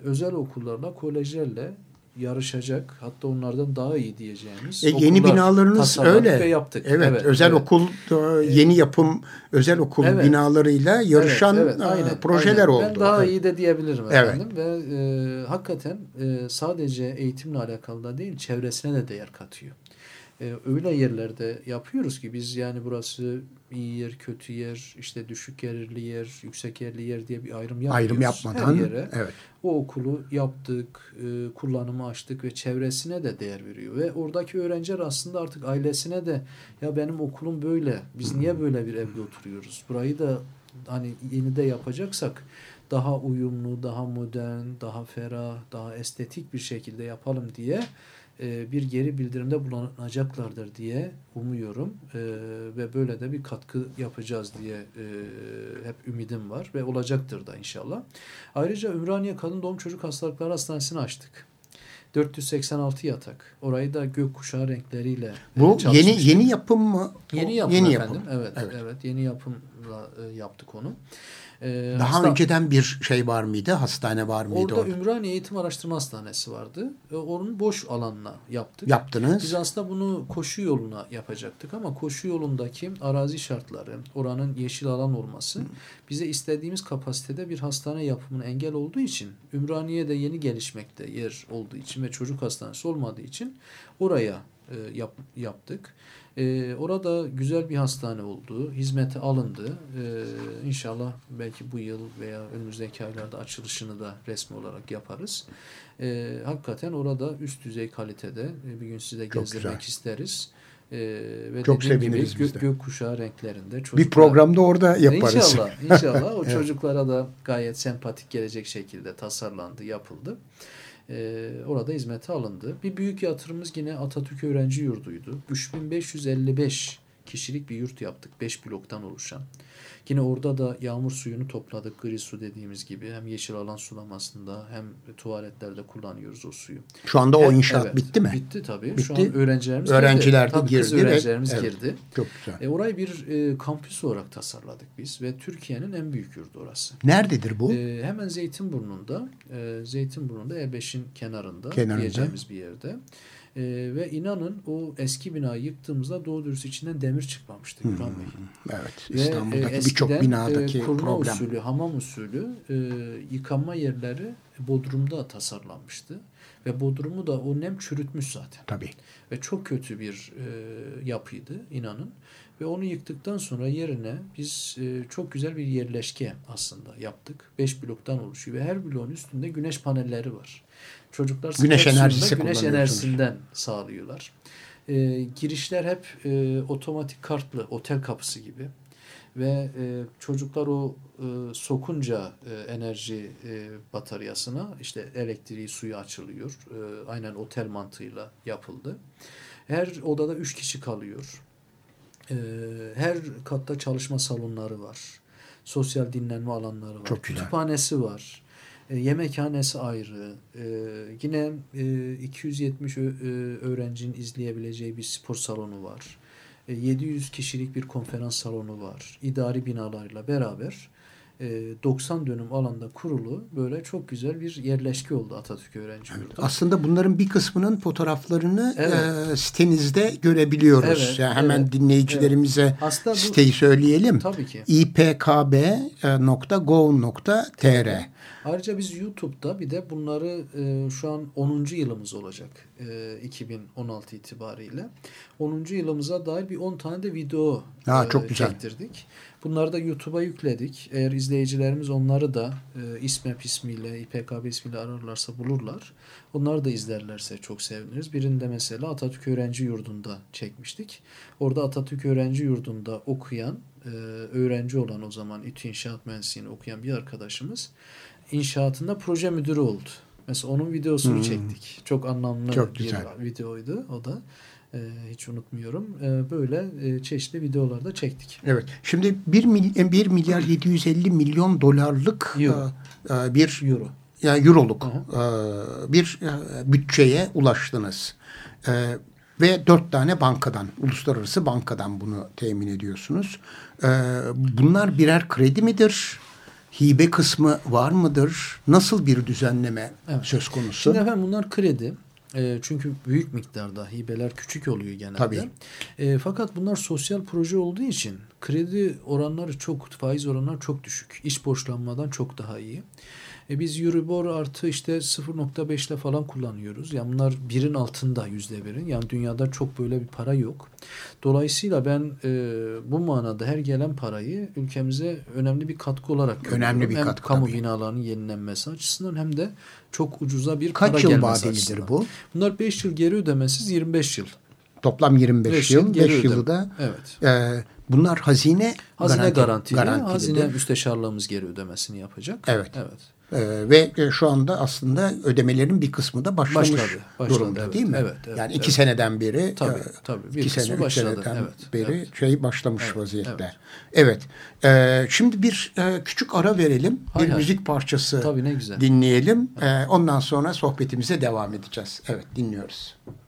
özel okullarla, kolejlerle yarışacak hatta onlardan daha iyi diyeceğimiz E, yeni okullar binalarınız öyle. ve yaptık. Evet, özel evet. okul e, yeni yapım özel okul Evet. binalarıyla yarışan Evet, evet, aynen, projeler aynen. oldu. Ben daha Evet. iyi de diyebilirim Evet. efendim ve e, hakikaten e, sadece eğitimle alakalı da değil çevresine de değer katıyor. E, öyle yerlerde yapıyoruz ki biz yani burası iyi yer, kötü yer, işte düşük gelirli yer, yüksek yerli yer diye bir ayrım yapmıyoruz. Ayrım yapmadan Her yere evet. o okulu yaptık, e, kullanımı açtık ve çevresine de değer veriyor. Ve oradaki öğrenciler aslında artık ailesine de ya benim okulum böyle, biz niye böyle bir evde oturuyoruz? Burayı da hani yeni de yapacaksak daha uyumlu, daha modern, daha ferah, daha estetik bir şekilde yapalım diye e, bir geri bildirimde bulunacaklardır diye umuyorum E, ve böyle de bir katkı yapacağız diye e, hep ümidim var ve olacaktır da inşallah. Ayrıca Ümraniye Kadın Doğum Çocuk Hastalıkları Hastanesi'ni açtık. 486 yatak. Orayı da gökkuşağı renkleriyle e, Bu yeni yeni yapım mı? Yeni yapım Yeni efendim. yapım. Evet, evet, Evet. Yeni yapımla e, yaptık onu. E, Daha hasta- önceden bir şey var mıydı? Hastane var mıydı Orada orada? Ümraniye Eğitim Araştırma Hastanesi vardı. E, onun boş alanına yaptık. Yaptınız. Biz aslında bunu koşu yoluna yapacaktık ama koşu yolundaki arazi şartları, oranın yeşil alan olması bize istediğimiz kapasitede bir hastane yapımına engel olduğu için Ümraniye'de yeni gelişmekte yer olduğu için ve çocuk hastanesi olmadığı için oraya e, yap, yaptık. E, orada güzel bir hastane oldu. Hizmete alındı. E, inşallah belki bu yıl veya önümüzdeki aylarda açılışını da resmi olarak yaparız. E, hakikaten orada üst düzey kalitede e, bir gün size Çok gezdirmek güzel. isteriz. E, ve Çok seviniriz gibi biz de. gö gökkuşağı renklerinde. Bir çocuklar- programda orada yaparız. İnşallah, inşallah. O çocuklara da gayet sempatik gelecek şekilde tasarlandı, yapıldı. Ee, orada hizmete alındı. Bir büyük yatırımımız yine Atatürk Öğrenci Yurdu'ydu. 3555 kişilik bir yurt yaptık. 5 bloktan oluşan. Yine orada da yağmur suyunu topladık. Gri su dediğimiz gibi. Hem yeşil alan sulamasında hem tuvaletlerde kullanıyoruz o suyu. Şu anda o inşaat evet. bitti mi? Bitti tabii. Bitti. Şu an öğrencilerimiz Öğrenciler girdi. Tabii kız girdi ve- öğrencilerimiz evet. girdi. Çok güzel. E, orayı bir e, kampüs olarak tasarladık biz ve Türkiye'nin en büyük yurdu orası. Nerededir bu? E, hemen Zeytinburnu'nda, e, Zeytinburnu'nda E5'in kenarında, Kenarında. diyeceğimiz bir yerde. E, ve inanın o eski binayı yıktığımızda doğru dürüst içinden demir çıkmamıştı Gürhan Bey. Evet. Ve, e, İstanbul'daki birçok binadaki e, kurma problem. usulü, hamam usulü e, yıkanma yerleri Bodrum'da tasarlanmıştı. Ve Bodrum'u da o nem çürütmüş zaten. Tabii. Ve çok kötü bir e, yapıydı inanın. Ve onu yıktıktan sonra yerine biz e, çok güzel bir yerleşke aslında yaptık. Beş bloktan oluşuyor ve her bloğun üstünde güneş panelleri var. Çocuklar Güneş enerjisi güneş enerjisinden sağlıyorlar. E, girişler hep e, otomatik kartlı otel kapısı gibi. Ve e, çocuklar o e, sokunca e, enerji e, bataryasına işte elektriği suyu açılıyor. E, aynen otel mantığıyla yapıldı. Her odada üç kişi kalıyor. E, her katta çalışma salonları var. Sosyal dinlenme alanları var. Çok güzel. Kütüphanesi var. E, yemekhanesi ayrı. E, yine e, 270 ö- e, öğrencinin izleyebileceği bir spor salonu var. E, 700 kişilik bir konferans salonu var. İdari binalarla beraber e, 90 dönüm alanda kurulu böyle çok güzel bir yerleşke oldu Atatürk Öğrenci Yurdu. Aslında bunların bir kısmının fotoğraflarını Evet. e, sitenizde görebiliyoruz. Evet, yani hemen evet, dinleyicilerimize Aslında bu- siteyi söyleyelim. Tabii ki. ipkb.gov.tr Ayrıca biz YouTube'da bir de bunları e, şu an 10. yılımız olacak. E, 2016 itibariyle. 10. yılımıza dair bir 10 tane de video Ha, e, çok güzel. çektirdik. Bunları da YouTube'a yükledik. Eğer izleyicilerimiz onları da e, İSMEP ismiyle, İPKB ismiyle ararlarsa bulurlar. Onları da izlerlerse çok seviniriz. Birinde mesela Atatürk Öğrenci Yurdu'nda çekmiştik. Orada Atatürk Öğrenci Yurdu'nda okuyan, e, öğrenci olan o zaman İTÜ İnşaat Mühendisliğini okuyan bir arkadaşımız inşaatında proje müdürü oldu. Mesela onun videosunu çektik. Çok anlamlı Hmm. Çok bir güzel. videoydu o da. E, hiç unutmuyorum. E, böyle e, çeşitli videolarda çektik. Evet. Şimdi 1, mil, 1 milyar 750 milyon dolarlık Euro. e, e, bir Euro. yani euroluk e, bir bütçeye ulaştınız. Ve dört tane bankadan, uluslararası bankadan bunu temin ediyorsunuz. Bunlar birer kredi midir? Hibe kısmı var mıdır? Nasıl bir düzenleme Evet. söz konusu? Şimdi efendim bunlar kredi. E, çünkü büyük miktarda hibeler küçük oluyor genelde. Tabii. E, fakat bunlar sosyal proje olduğu için kredi oranları çok, faiz oranları çok düşük. İş borçlanmadan çok daha iyi. E, biz Euribor artı işte 0.5 ile falan kullanıyoruz. Yani bunlar birin altında yüzde birin. Yani dünyada çok böyle bir para yok. Dolayısıyla ben e, bu manada her gelen parayı ülkemize önemli bir katkı olarak görüyorum. Önemli bir hem katkı kamu tabii. binalarının yenilenmesi açısından hem de çok ucuza bir Kaç para yıl gelmesi vadelidir açısından. bu? Bunlar 5 yıl geri ödemesiz 25 yıl. Toplam 25 Beş yıl, yıl geri 5 yılı ödeme. da Evet. e, bunlar hazine, Hazine garanti- garantili, hazine müsteşarlığımız geri ödemesini yapacak. Evet. Evet. Ee, ve e, şu anda aslında ödemelerin bir kısmı da başlamış Başladı, başladı, durumda evet, değil mi? evet, evet, yani iki evet. seneden beri Tabii, e, tabii. Bir iki sene, üç başladı, seneden evet, beri evet. şey başlamış Evet, vaziyette. Evet. Ee, şimdi bir e, küçük ara verelim. Hay bir hay. müzik parçası Tabii ne güzel. dinleyelim. Ee, ondan sonra sohbetimize devam edeceğiz. Evet dinliyoruz. Do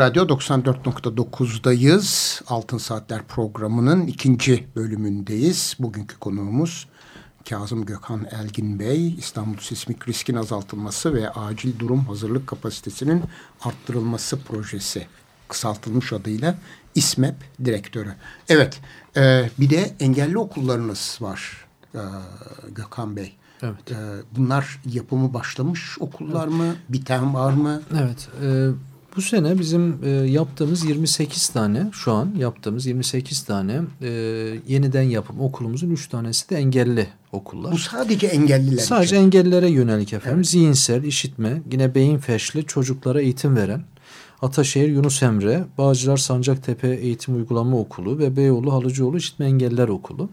Radyo 94.9'dayız. Altın Saatler programının ikinci bölümündeyiz. Bugünkü konuğumuz Kazım Gökhan Elgin Bey, İstanbul Sismik Riskin Azaltılması ve Acil Durum Hazırlık Kapasitesinin Arttırılması Projesi kısaltılmış adıyla İSMEP Direktörü. Evet, e, bir de engelli okullarınız var e, Gökhan Bey. Evet. E, bunlar yapımı başlamış okullar mı? Biten var mı? Evet. e, bu sene bizim e, yaptığımız 28 tane şu an yaptığımız 28 tane e, yeniden yapım okulumuzun 3 tanesi de engelli okullar. Bu sadece engelliler Sadece için. engellilere yönelik efendim. Zihinsel, işitme, yine beyin felçli çocuklara eğitim veren Ataşehir Yunus Emre, Bağcılar Sancaktepe Eğitim Uygulama Okulu ve Beyoğlu Halıcıoğlu İşitme Engeller Okulu.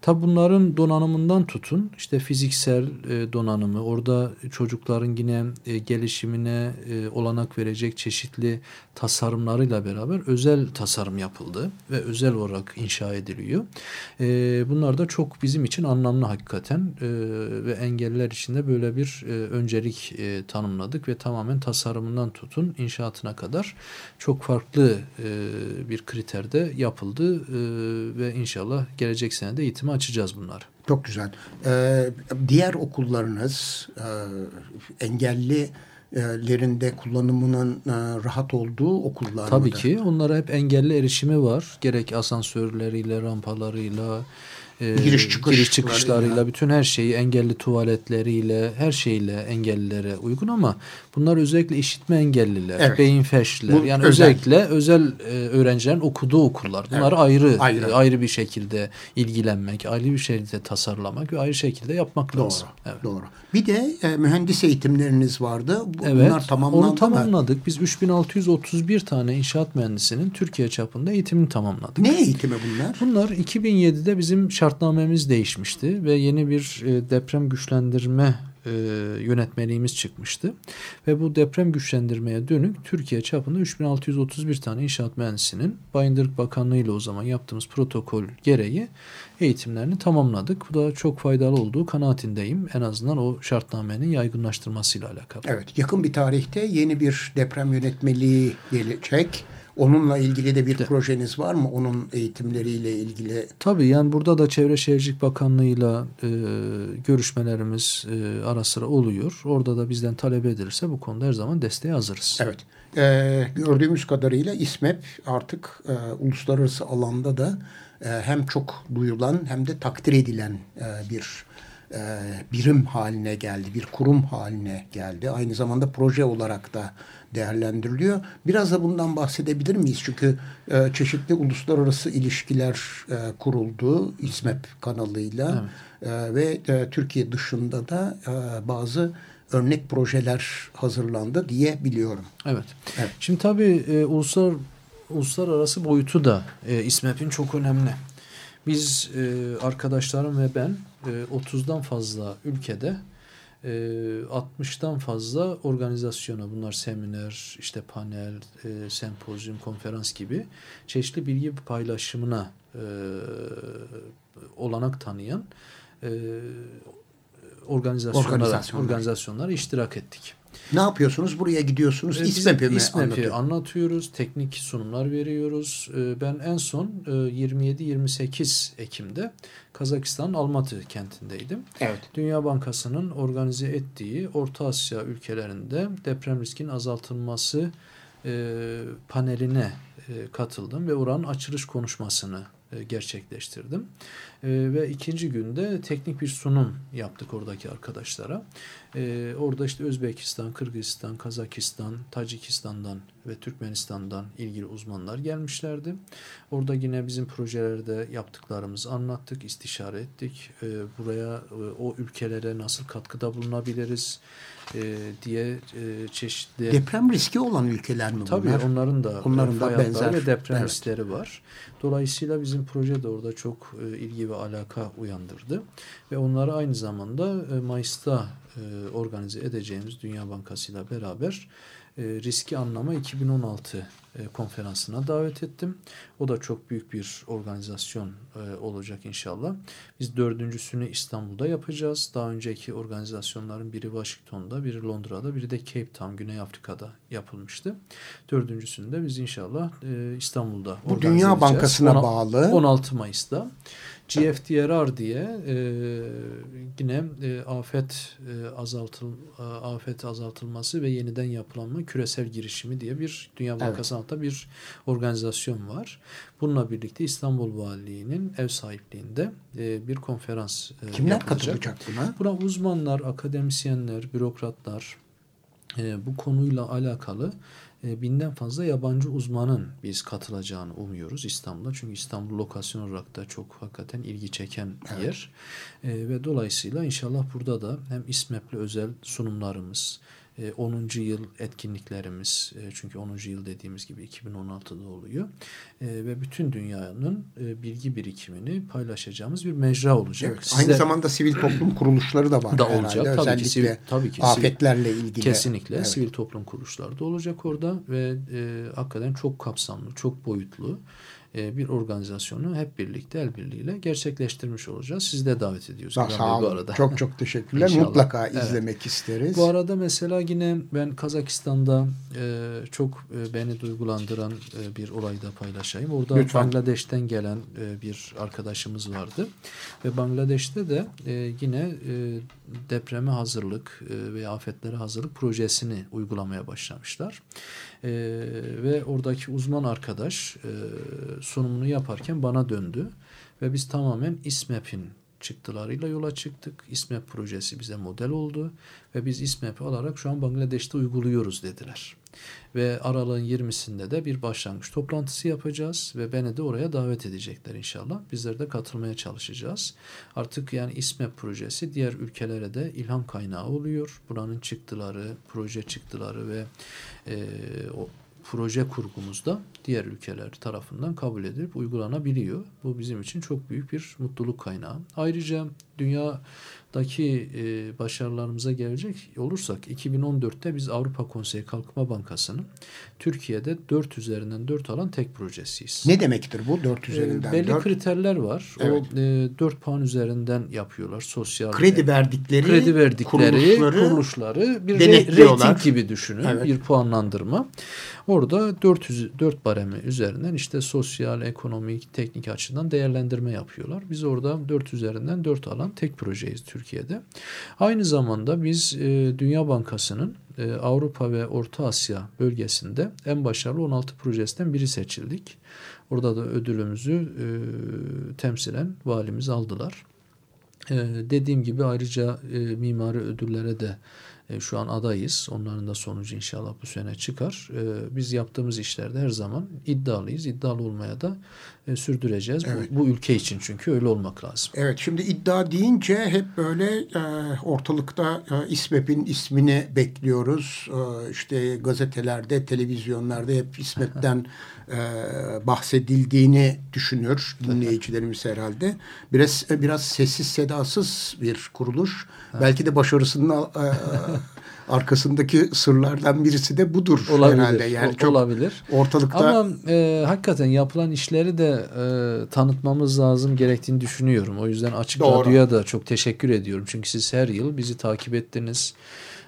Tabi bunların donanımından tutun işte fiziksel e, donanımı, orada çocukların yine e, gelişimine e, olanak verecek çeşitli tasarımlarıyla beraber özel tasarım yapıldı ve özel olarak inşa ediliyor. Bunlar da çok bizim için anlamlı hakikaten ve engelliler için de böyle bir öncelik tanımladık ve tamamen tasarımından tutun inşaatına kadar çok farklı e, bir kriterde yapıldı e, ve inşallah gelecek sene de eğitimi açacağız bunları. Çok güzel. Ee, diğer okullarınız e, engellilerinde kullanımının e, rahat olduğu okullar Tabii mıdır? ki onlara hep engelli erişimi var. Gerek asansörleriyle, rampalarıyla, e, Giriş çıkışlarıyla. giriş çıkışlarıyla, bütün her şeyi engelli tuvaletleriyle, her şeyle engellilere uygun ama bunlar özellikle işitme engelliler, Evet. beyin felçliler. Bu yani özel. özellikle özel e, öğrencilerin okuduğu okullar. Bunlar Evet. ayrı, Ayrı. e, ayrı bir şekilde ilgilenmek, ayrı bir şekilde tasarlamak ve ayrı şekilde yapmak Doğru. lazım. Evet. Doğru. Bir de e, mühendis eğitimleriniz vardı. Bu- Evet. Bunlar tamamlandı Onu mı? tamamladık. Biz 3631 tane inşaat mühendisinin Türkiye çapında eğitimini tamamladık. Ne eğitimi bunlar? Bunlar 2007'de bizim şartnamemiz değişmişti ve yeni bir e, deprem güçlendirme e, yönetmeliğimiz çıkmıştı. Ve bu deprem güçlendirmeye dönük Türkiye çapında 3631 tane inşaat mühendisinin Bayındırlık Bakanlığı ile o zaman yaptığımız protokol gereği eğitimlerini tamamladık. Bu da çok faydalı olduğu kanaatindeyim. En azından o şartnamenin yaygınlaştırmasıyla alakalı. Evet. Yakın bir tarihte yeni bir deprem yönetmeliği gelecek. Onunla ilgili de bir projeniz var mı? Onun eğitimleriyle ilgili. Tabii yani burada da Çevre Şehircilik Bakanlığı'yla e, görüşmelerimiz e, ara sıra oluyor. Orada da bizden talep edilirse bu konuda her zaman desteğe hazırız. Evet. Ee, gördüğümüz kadarıyla İSMEP artık e, uluslararası alanda da e, hem çok duyulan hem de takdir edilen e, bir e, birim haline geldi, bir kurum haline geldi. Aynı zamanda proje olarak da değerlendiriliyor. Biraz da bundan bahsedebilir miyiz? Çünkü e, çeşitli uluslararası ilişkiler e, kuruldu İSMEP kanalıyla evet. e, ve e, Türkiye dışında da e, bazı örnek projeler hazırlandı diye biliyorum. Evet. evet. Şimdi tabii e, uluslar uluslararası boyutu da e, İSMEP'in çok önemli. Biz e, arkadaşlarım ve ben e, 30'dan fazla ülkede e, 60'tan fazla organizasyona bunlar seminer, işte panel, e, sempozyum, konferans gibi çeşitli bilgi paylaşımına e, olanak tanıyan e, organizasyonlara, organizasyonlar. organizasyonlara iştirak ettik. Ne yapıyorsunuz? Buraya gidiyorsunuz. İSMEP'i mi İSMEP'i anlatıyoruz. Teknik sunumlar veriyoruz. Ee, ben en son 27-28 e, Ekim'de Kazakistan Almatı kentindeydim. Evet. Dünya Bankası'nın organize ettiği Orta Asya ülkelerinde deprem riskinin azaltılması e, paneline e, katıldım ve oranın açılış konuşmasını gerçekleştirdim. E, ve ikinci günde teknik bir sunum yaptık oradaki arkadaşlara. E, orada işte Özbekistan, Kırgızistan, Kazakistan, Tacikistan'dan ve Türkmenistan'dan ilgili uzmanlar gelmişlerdi. Orada yine bizim projelerde yaptıklarımızı anlattık, istişare ettik. E, buraya e, o ülkelere nasıl katkıda bulunabiliriz e, diye e, çeşitli... Deprem riski olan ülkeler mi Tabii bunlar? Tabii onların da, onların da benzer ve deprem evet. riskleri var. Dolayısıyla bizim proje de orada çok e, ilgi ve alaka uyandırdı. Ve onları aynı zamanda e, Mayıs'ta e, organize edeceğimiz Dünya Bankası ile beraber e, riski anlama 2016 e, konferansına davet ettim. O da çok büyük bir organizasyon e, olacak inşallah. Biz dördüncüsünü İstanbul'da yapacağız. Daha önceki organizasyonların biri Washington'da, biri Londra'da, biri de Cape Town, Güney Afrika'da yapılmıştı. Dördüncüsünü de biz inşallah İstanbul'da Bu Dünya Bankası'na bağlı. 16 Mayıs'ta. GFDRR diye e, yine e, afet e, azaltıl e, afet azaltılması ve yeniden yapılanma küresel girişimi diye bir Dünya Bankası evet. altında bir organizasyon var. Bununla birlikte İstanbul Valiliği'nin ev sahipliğinde e, bir konferans e, Kimler yapılacak. katılacak buna? Buna uzmanlar, akademisyenler, bürokratlar e, bu konuyla alakalı binden fazla yabancı uzmanın biz katılacağını umuyoruz İstanbul'da. Çünkü İstanbul lokasyon olarak da çok hakikaten ilgi çeken evet. yer. E, ve dolayısıyla inşallah burada da hem İSMEP'le özel sunumlarımız, 10. E, yıl etkinliklerimiz e, çünkü 10. yıl dediğimiz gibi 2016'da oluyor e, ve bütün dünyanın bilgi birikimini paylaşacağımız bir mecra olacak. Evet, Size, aynı zamanda sivil toplum kuruluşları da var da olacak. Herhalde. Tabii Özellikle ki, sivil, tabii ki, afetlerle ilgili. Kesinlikle evet. sivil toplum kuruluşları da olacak orada ve e, hakikaten çok kapsamlı, çok boyutlu bir organizasyonu hep birlikte el birliğiyle gerçekleştirmiş olacağız. Sizi de davet ediyoruz. Sağ, sağ olun. Bu arada. Çok çok teşekkürler. Mutlaka izlemek evet. isteriz. Bu arada mesela yine ben Kazakistan'da e, çok e, beni duygulandıran e, bir olayı da paylaşayım. Orada Lütfen. Bangladeş'ten gelen e, bir arkadaşımız vardı. Ve Bangladeş'te de e, yine e, depreme hazırlık e, veya afetlere hazırlık projesini uygulamaya başlamışlar. E, ve oradaki uzman arkadaş e, sunumunu yaparken bana döndü ve biz tamamen İSMEP'in çıktılarıyla yola çıktık. İSMEP projesi bize model oldu ve biz İSMEP'i alarak şu an Bangladeş'te uyguluyoruz dediler. Ve aralığın 20'sinde de bir başlangıç toplantısı yapacağız ve beni de oraya davet edecekler inşallah. Bizler de katılmaya çalışacağız. Artık yani İSMEP projesi diğer ülkelere de ilham kaynağı oluyor. Buranın çıktıları, proje çıktıları ve e, o proje kurgumuzda diğer ülkeler tarafından kabul edilip uygulanabiliyor. Bu bizim için çok büyük bir mutluluk kaynağı. Ayrıca dünyadaki e, başarılarımıza gelecek olursak 2014'te biz Avrupa Konseyi Kalkınma Bankası'nın Türkiye'de 4 üzerinden 4 alan tek projesiyiz. Ne demektir bu 4 e, üzerinden e, Belli 4? kriterler var. Evet. O e, 4 puan üzerinden yapıyorlar. Sosyal kredi verdikleri kredi verdikleri kuruluşları, kuruluşları bir reyting gibi düşünün. Evet. Bir puanlandırma. Orada 400 4 baremi üzerinden işte sosyal, ekonomik, teknik açıdan değerlendirme yapıyorlar. Biz orada 4 üzerinden 4 alan tek projeyiz Türkiye'de. Aynı zamanda biz e, Dünya Bankası'nın e, Avrupa ve Orta Asya bölgesinde en başarılı 16 projesinden biri seçildik. Orada da ödülümüzü e, temsilen valimiz aldılar. E, dediğim gibi ayrıca e, mimari ödüllere de e, şu an adayız. Onların da sonucu inşallah bu sene çıkar. E, biz yaptığımız işlerde her zaman iddialıyız. İddialı olmaya da e, sürdüreceğiz. Evet. Bu, bu ülke için çünkü öyle olmak lazım. Evet şimdi iddia deyince hep böyle e, ortalıkta e, İSMEP'in ismini bekliyoruz. E, işte gazetelerde, televizyonlarda hep İSMEP'ten e, bahsedildiğini düşünür dinleyicilerimiz herhalde. Biraz biraz sessiz sedasız bir kuruluş. Belki de başarısının e, arkasındaki sırlardan birisi de budur Olabilir. herhalde. Yani çok olabilir. ortalıkta Ama e, hakikaten yapılan işleri de e, tanıtmamız lazım gerektiğini düşünüyorum. O yüzden Açık Doğru. Radyo'ya da çok teşekkür ediyorum. Çünkü siz her yıl bizi takip ettiniz.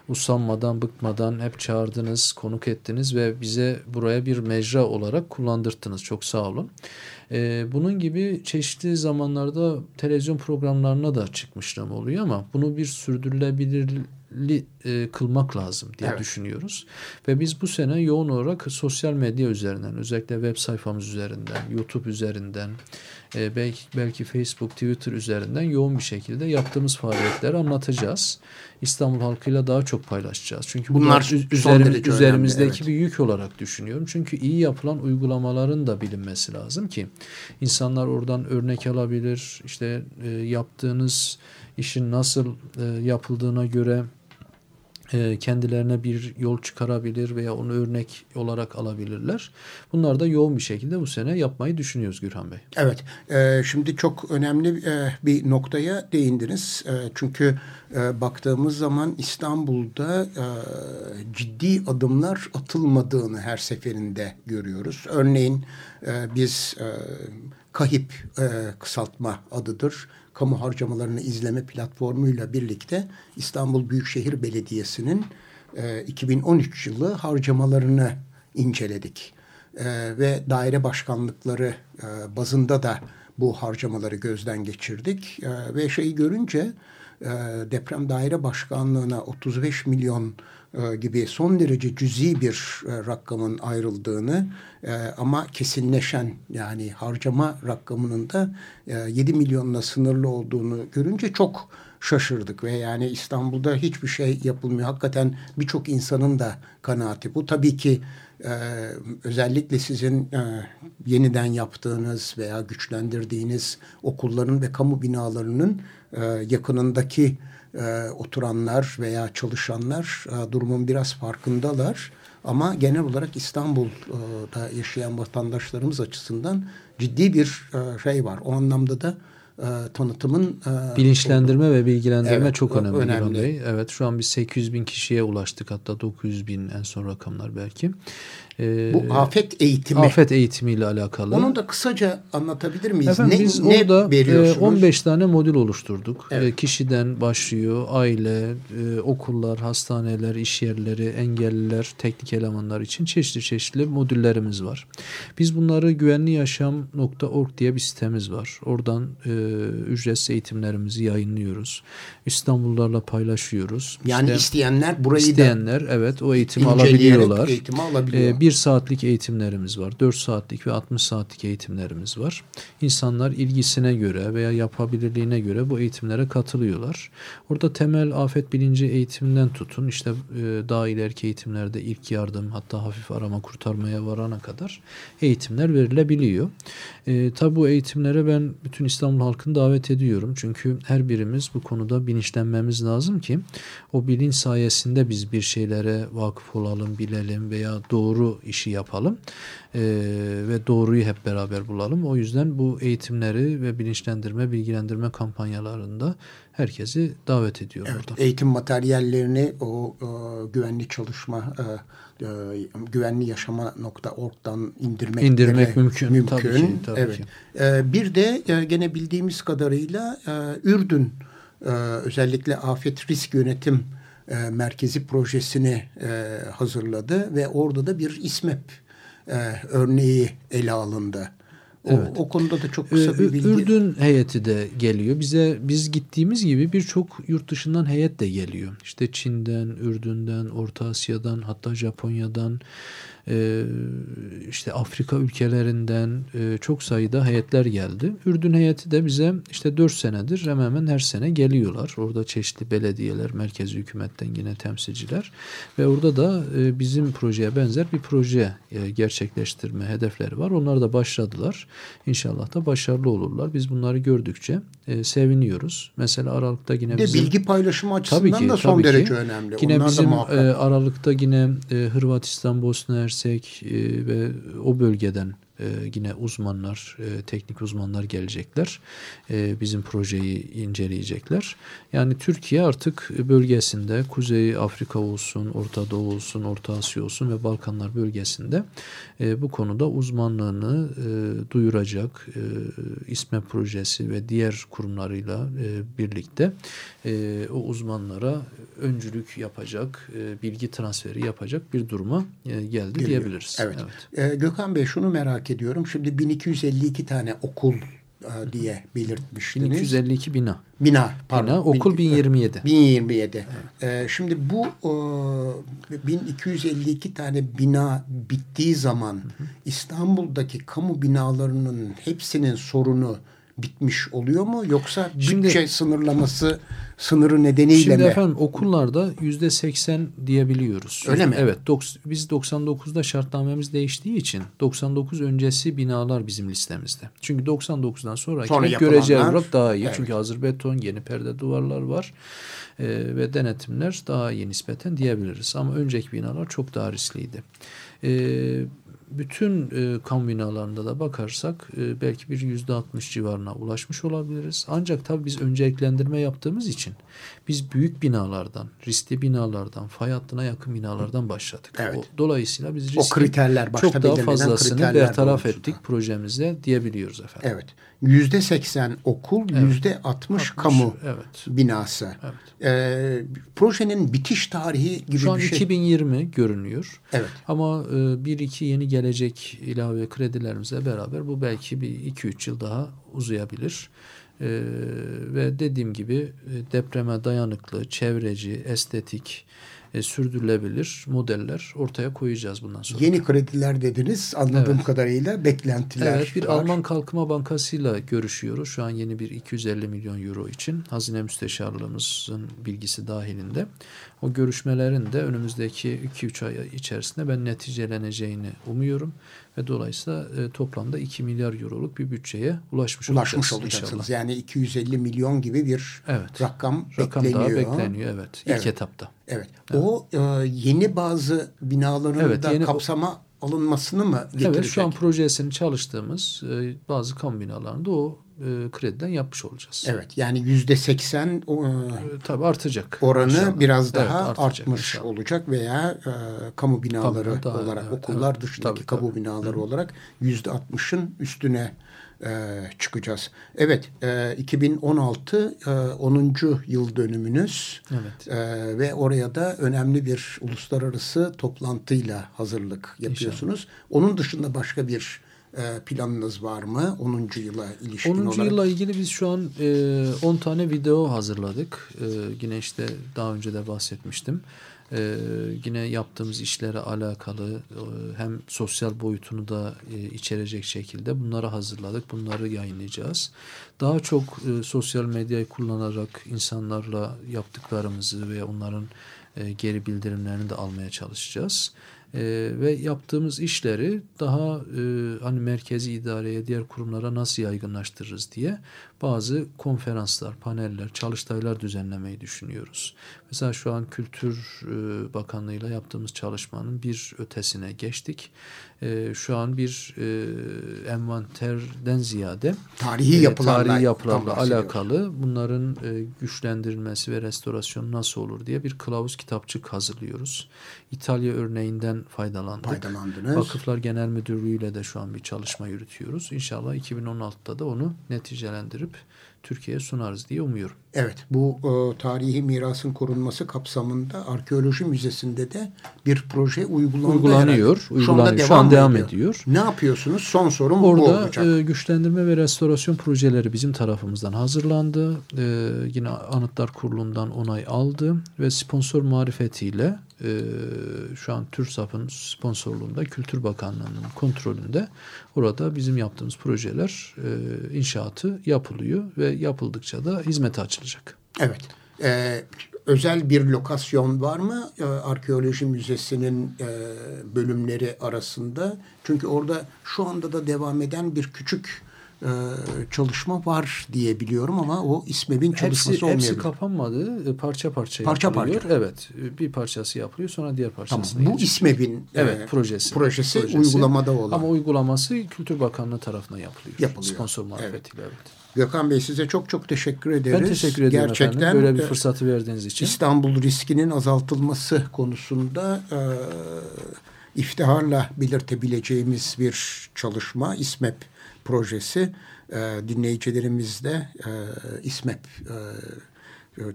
Usanmadan, bıkmadan hep çağırdınız, konuk ettiniz ve bize buraya bir mecra olarak kullandırttınız. Çok sağ olun. E, bunun gibi çeşitli zamanlarda televizyon programlarına da çıkmışlığım oluyor ama bunu bir sürdürülebilirli e, kılmak lazım diye Evet. düşünüyoruz. Ve biz bu sene yoğun olarak sosyal medya üzerinden, özellikle web sayfamız üzerinden, YouTube üzerinden, e, belki belki Facebook, Twitter üzerinden yoğun bir şekilde yaptığımız faaliyetleri anlatacağız. İstanbul halkıyla daha çok paylaşacağız. Çünkü Bunlar bunlar son üzerim, derece üzerimizdeki önemli, evet. bir yük olarak düşünüyorum. Çünkü iyi yapılan uygulamaların da bilinmesi lazım ki insanlar oradan örnek alabilir. İşte e, yaptığınız işin nasıl e, yapıldığına göre kendilerine bir yol çıkarabilir veya onu örnek olarak alabilirler. Bunlar da yoğun bir şekilde bu sene yapmayı düşünüyoruz Gürhan Bey. Evet, e, şimdi çok önemli e, bir noktaya değindiniz. E, çünkü e, baktığımız zaman İstanbul'da e, ciddi adımlar atılmadığını her seferinde görüyoruz. Örneğin e, biz e, KAHİP e, kısaltma adıdır. Kamu harcamalarını izleme platformuyla birlikte İstanbul Büyükşehir Belediyesi'nin e, 2013 yılı harcamalarını inceledik. Ee, ve daire başkanlıkları e, bazında da bu harcamaları gözden geçirdik. Ee, ve şeyi görünce e, deprem daire başkanlığına 35 milyon e, gibi son derece cüzi bir e, rakamın ayrıldığını e, ama kesinleşen yani harcama rakamının da e, 7 milyonla sınırlı olduğunu görünce çok şaşırdık ve yani İstanbul'da hiçbir şey yapılmıyor. Hakikaten birçok insanın da kanaati bu. Tabii ki e, özellikle sizin e, yeniden yaptığınız veya güçlendirdiğiniz okulların ve kamu binalarının e, yakınındaki e, oturanlar veya çalışanlar e, durumun biraz farkındalar. Ama genel olarak İstanbul'da yaşayan vatandaşlarımız açısından ciddi bir e, şey var. O anlamda da e, tanıtımın e, Bilinçlendirme ve bilgilendirme Evet, çok önemli, önemli. Evet şu an biz 800 bin kişiye ulaştık hatta 900 bin en son rakamlar belki. Ee, bu afet eğitimi. afet eğitimiyle alakalı. Onu da kısaca anlatabilir miyiz? Efendim ne, biz ne orada e, veriyorsunuz? 15 tane modül oluşturduk. Evet. E, kişiden başlıyor, aile, e, okullar, hastaneler, iş yerleri, engelliler, teknik elemanlar için çeşitli çeşitli modüllerimiz var. Biz bunları güvenliyaşam.org diye bir sitemiz var. Oradan e, ücretsiz eğitimlerimizi yayınlıyoruz. İstanbullularla paylaşıyoruz. yani İşte isteyenler burayı isteyenler evet o eğitimi da alabiliyorlar. eğitimi alabiliyor. Ee, bir saatlik eğitimlerimiz var. 4 saatlik ve 60 saatlik eğitimlerimiz var. İnsanlar ilgisine göre veya yapabilirliğine göre bu eğitimlere katılıyorlar. Orada temel afet bilinci eğitiminden tutun işte e, daha ileriki eğitimlerde ilk yardım hatta hafif arama kurtarmaya varana kadar eğitimler verilebiliyor. E, tabi bu eğitimlere ben bütün İstanbul halkını davet ediyorum. Çünkü her birimiz bu konuda bilinçlenmemiz lazım ki o bilinç sayesinde biz bir şeylere vakıf olalım, bilelim veya doğru işi yapalım E, ve doğruyu hep beraber bulalım. O yüzden bu eğitimleri ve bilinçlendirme, bilgilendirme kampanyalarında herkesi davet ediyorum Evet, burada. eğitim materyallerini o e, güvenli çalışma e, e, güvenli yaşama.org'dan indirmek İndirmek mümkün, tabii ki, tabii evet. ki. E, bir de e, gene bildiğimiz kadarıyla e, Ürdün e, özellikle afet risk yönetim e, merkezi projesini e, hazırladı ve orada da bir İSMEP e, örneği ele alındı. O, Evet. o konuda da çok kısa bir bilgi. Ürdün heyeti de geliyor. Bize biz gittiğimiz gibi birçok yurt dışından heyet de geliyor. İşte Çin'den, Ürdün'den, Orta Asya'dan, hatta Japonya'dan, e, işte Afrika ülkelerinden e, çok sayıda heyetler geldi. Ürdün heyeti de bize işte 4 senedir hemen hemen her sene geliyorlar. Orada çeşitli belediyeler, merkezi hükümetten yine temsilciler ve orada da e, bizim projeye benzer bir proje e, gerçekleştirme hedefleri var. Onlar da başladılar. İnşallah da başarılı olurlar. Biz bunları gördükçe e, seviniyoruz. Mesela Aralık'ta yine de bizim... bilgi paylaşımı açısından Tabii ki, da son tabii ki. derece önemli. Yine Onlar da bizim e, Aralık'ta yine e, Hırvatistan, Bosna Hersek e, ve o bölgeden e, yine uzmanlar, e, teknik uzmanlar gelecekler. E, bizim projeyi inceleyecekler. Yani Türkiye artık bölgesinde Kuzey Afrika olsun, Orta Doğu olsun, Orta Asya olsun ve Balkanlar bölgesinde e, bu konuda uzmanlığını e, duyuracak e, İSME projesi ve diğer kurumlarıyla e, birlikte e, o uzmanlara öncülük yapacak, e, bilgi transferi yapacak bir duruma e, geldi Geliyor. diyebiliriz. Evet. Ee, Gökhan Bey şunu merak ediyorum. Şimdi 1252 tane okul e, diye belirtmiştiniz. 1252 bina. Bina pardon. Bina, okul Bin- 1027. 1027. Ee, şimdi bu e, 1252 tane bina bittiği zaman İstanbul'daki kamu binalarının hepsinin sorunu bitmiş oluyor mu? Yoksa Şimdi- bütçe sınırlaması sınırı nedeniyle Şimdi mi? efendim okullarda yüzde 80 diyebiliyoruz. Öyle mi? Evet. biz 99'da şartnamemiz değiştiği için 99 öncesi binalar bizim listemizde. Çünkü 99'dan sonraki Sonra yapılanlar- olarak daha iyi. Evet. Çünkü hazır beton, yeni perde duvarlar var. Ee, ve denetimler daha iyi nispeten diyebiliriz. Ama önceki binalar çok daha riskliydi. Ee, bütün e, kamu binalarında da bakarsak e, belki bir yüzde 60 civarına ulaşmış olabiliriz. Ancak tabii biz önceliklendirme yaptığımız için biz büyük binalardan, riskli binalardan, fay hattına yakın binalardan başladık. Evet. O, dolayısıyla biz O riskin kriterler başta çok daha fazlasını bertaraf ettik projemize diyebiliyoruz efendim. Evet. Yüzde 80 okul, yüzde 60 kamu Evet. binası. Evet. Ee, projenin bitiş tarihi gibi Şu an bir şey. 2020 görünüyor. Evet. Ama e, bir iki yeni gelecek ilave kredilerimizle beraber bu belki bir iki üç yıl daha uzayabilir. E, ve dediğim gibi e, depreme dayanıklı, çevreci, estetik, e, sürdürülebilir modeller ortaya koyacağız bundan sonra. Yeni krediler dediniz. Anladığım kadarıyla beklentiler Evet bir var. Alman Kalkınma Bankası'yla görüşüyoruz. Şu an yeni bir 250 milyon euro için Hazine Müsteşarlığımızın bilgisi dahilinde. O görüşmelerin de önümüzdeki 2-3 ay içerisinde ben neticeleneceğini umuyorum. Ve dolayısıyla e, toplamda 2 milyar euroluk bir bütçeye ulaşmış, ulaşmış olacağız olacaksınız. inşallah. Yani 250 milyon gibi bir Evet. rakam, Rakam bekleniyor. daha bekleniyor evet. İlk Evet. etapta. Evet. O e, yeni bazı binaların Evet, da yeni- kapsama alınmasını mı getirecek? Evet şu an projesini çalıştığımız e, bazı kamu binalarında o e, krediden yapmış olacağız. Evet. Yani yüzde seksen e, E, tabii artacak. oranı inşallah. biraz Evet, daha artacak artmış inşallah. olacak veya e, kamu binaları Tabii, daha- olarak evet, okullar evet. dışındaki Tabii, kamu tabii. binaları olarak yüzde altmışın üstüne e, çıkacağız. Evet, e, 2016 e, 10. yıl dönümünüz Evet. e, ve oraya da önemli bir uluslararası toplantıyla hazırlık yapıyorsunuz. Onun dışında başka bir planınız var mı 10. yıla ilişkin 10. olarak? yılla ilgili biz şu an e, 10 tane video hazırladık. E, yine işte daha önce de bahsetmiştim. E, yine yaptığımız işlere alakalı e, hem sosyal boyutunu da e, içerecek şekilde bunları hazırladık. Bunları yayınlayacağız. Daha çok e, sosyal medyayı kullanarak insanlarla yaptıklarımızı ve onların e, geri bildirimlerini de almaya çalışacağız. E, ve yaptığımız işleri daha e, hani merkezi idareye, diğer kurumlara nasıl yaygınlaştırırız diye bazı konferanslar, paneller, çalıştaylar düzenlemeyi düşünüyoruz. Mesela şu an Kültür e, Bakanlığı'yla yaptığımız çalışmanın bir ötesine geçtik. E, şu an bir e, envanterden ziyade Tarihi yapılarla tarihi yapılarla alakalı bunların güçlendirilmesi ve restorasyonu nasıl olur diye bir kılavuz kitapçık hazırlıyoruz. İtalya örneğinden faydalandık. Faydalandınız. Vakıflar Genel Müdürlüğü ile de şu an bir çalışma yürütüyoruz. İnşallah 2016'da da onu neticelendirip Türkiye'ye sunarız diye umuyorum. Evet, bu e, tarihi mirasın korunması kapsamında Arkeoloji Müzesi'nde de bir proje uygulandı uygulanıyor. herhalde. Uygulanıyor. Şu, Şu, an devam ediyor. ediyor. Ne yapıyorsunuz? Son sorum bu Orada olacak. e, güçlendirme ve restorasyon projeleri bizim tarafımızdan hazırlandı. E, yine Anıtlar Kurulu'ndan onay aldı ve sponsor marifetiyle e, şu an TÜRSAP'ın sponsorluğunda Kültür Bakanlığı'nın kontrolünde orada bizim yaptığımız projeler e, inşaatı yapılıyor ve yapıldıkça da hizmete açılacak. Evet. Ee, özel bir lokasyon var mı ee, Arkeoloji Müzesi'nin e, bölümleri arasında? Çünkü orada şu anda da devam eden bir küçük e, çalışma var diye biliyorum ama o İSMEB'in çalışması Hepsi, olmayabilir. hepsi kapanmadı. E, Parça parça, Parça yapılıyor. parça. Evet. e, Bir parçası yapılıyor sonra diğer Tamam. parçasına Bu geçiyor. İSMEB'in Evet e, projesi. projesi, uygulamada olan. Ama uygulaması Kültür Bakanlığı tarafından yapılıyor. Yapılıyor. Sponsor marifetiyle evet. Gökhan Bey size çok çok teşekkür ederiz. Ben teşekkür ediyorum Gerçekten efendim. Böyle bir e, fırsatı verdiğiniz için. İstanbul riskinin azaltılması konusunda e, iftiharla belirtebileceğimiz bir çalışma İSMEP projesi. E, dinleyicilerimiz de e, İSMEP e,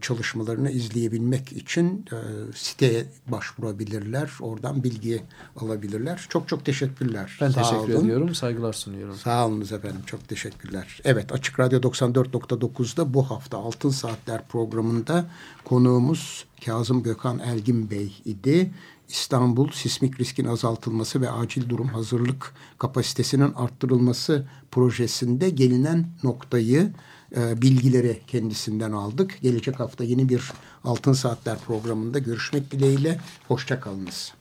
çalışmalarını izleyebilmek için e, siteye başvurabilirler. Oradan bilgi alabilirler. Çok çok teşekkürler. Ben Sağ teşekkür olun. ediyorum. Saygılar sunuyorum. Sağ olunuz efendim. Çok teşekkürler. Evet Açık Radyo 94.9'da bu hafta Altın Saatler programında konuğumuz Kazım Gökhan Elgin Bey idi. İstanbul sismik riskin azaltılması ve acil durum hazırlık kapasitesinin arttırılması projesinde gelinen noktayı e, bilgileri kendisinden aldık. Gelecek hafta yeni bir Altın Saatler programında görüşmek dileğiyle. Hoşçakalınız.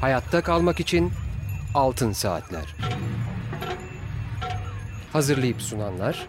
Hayatta kalmak için Altın Saatler. Hazırlayıp sunanlar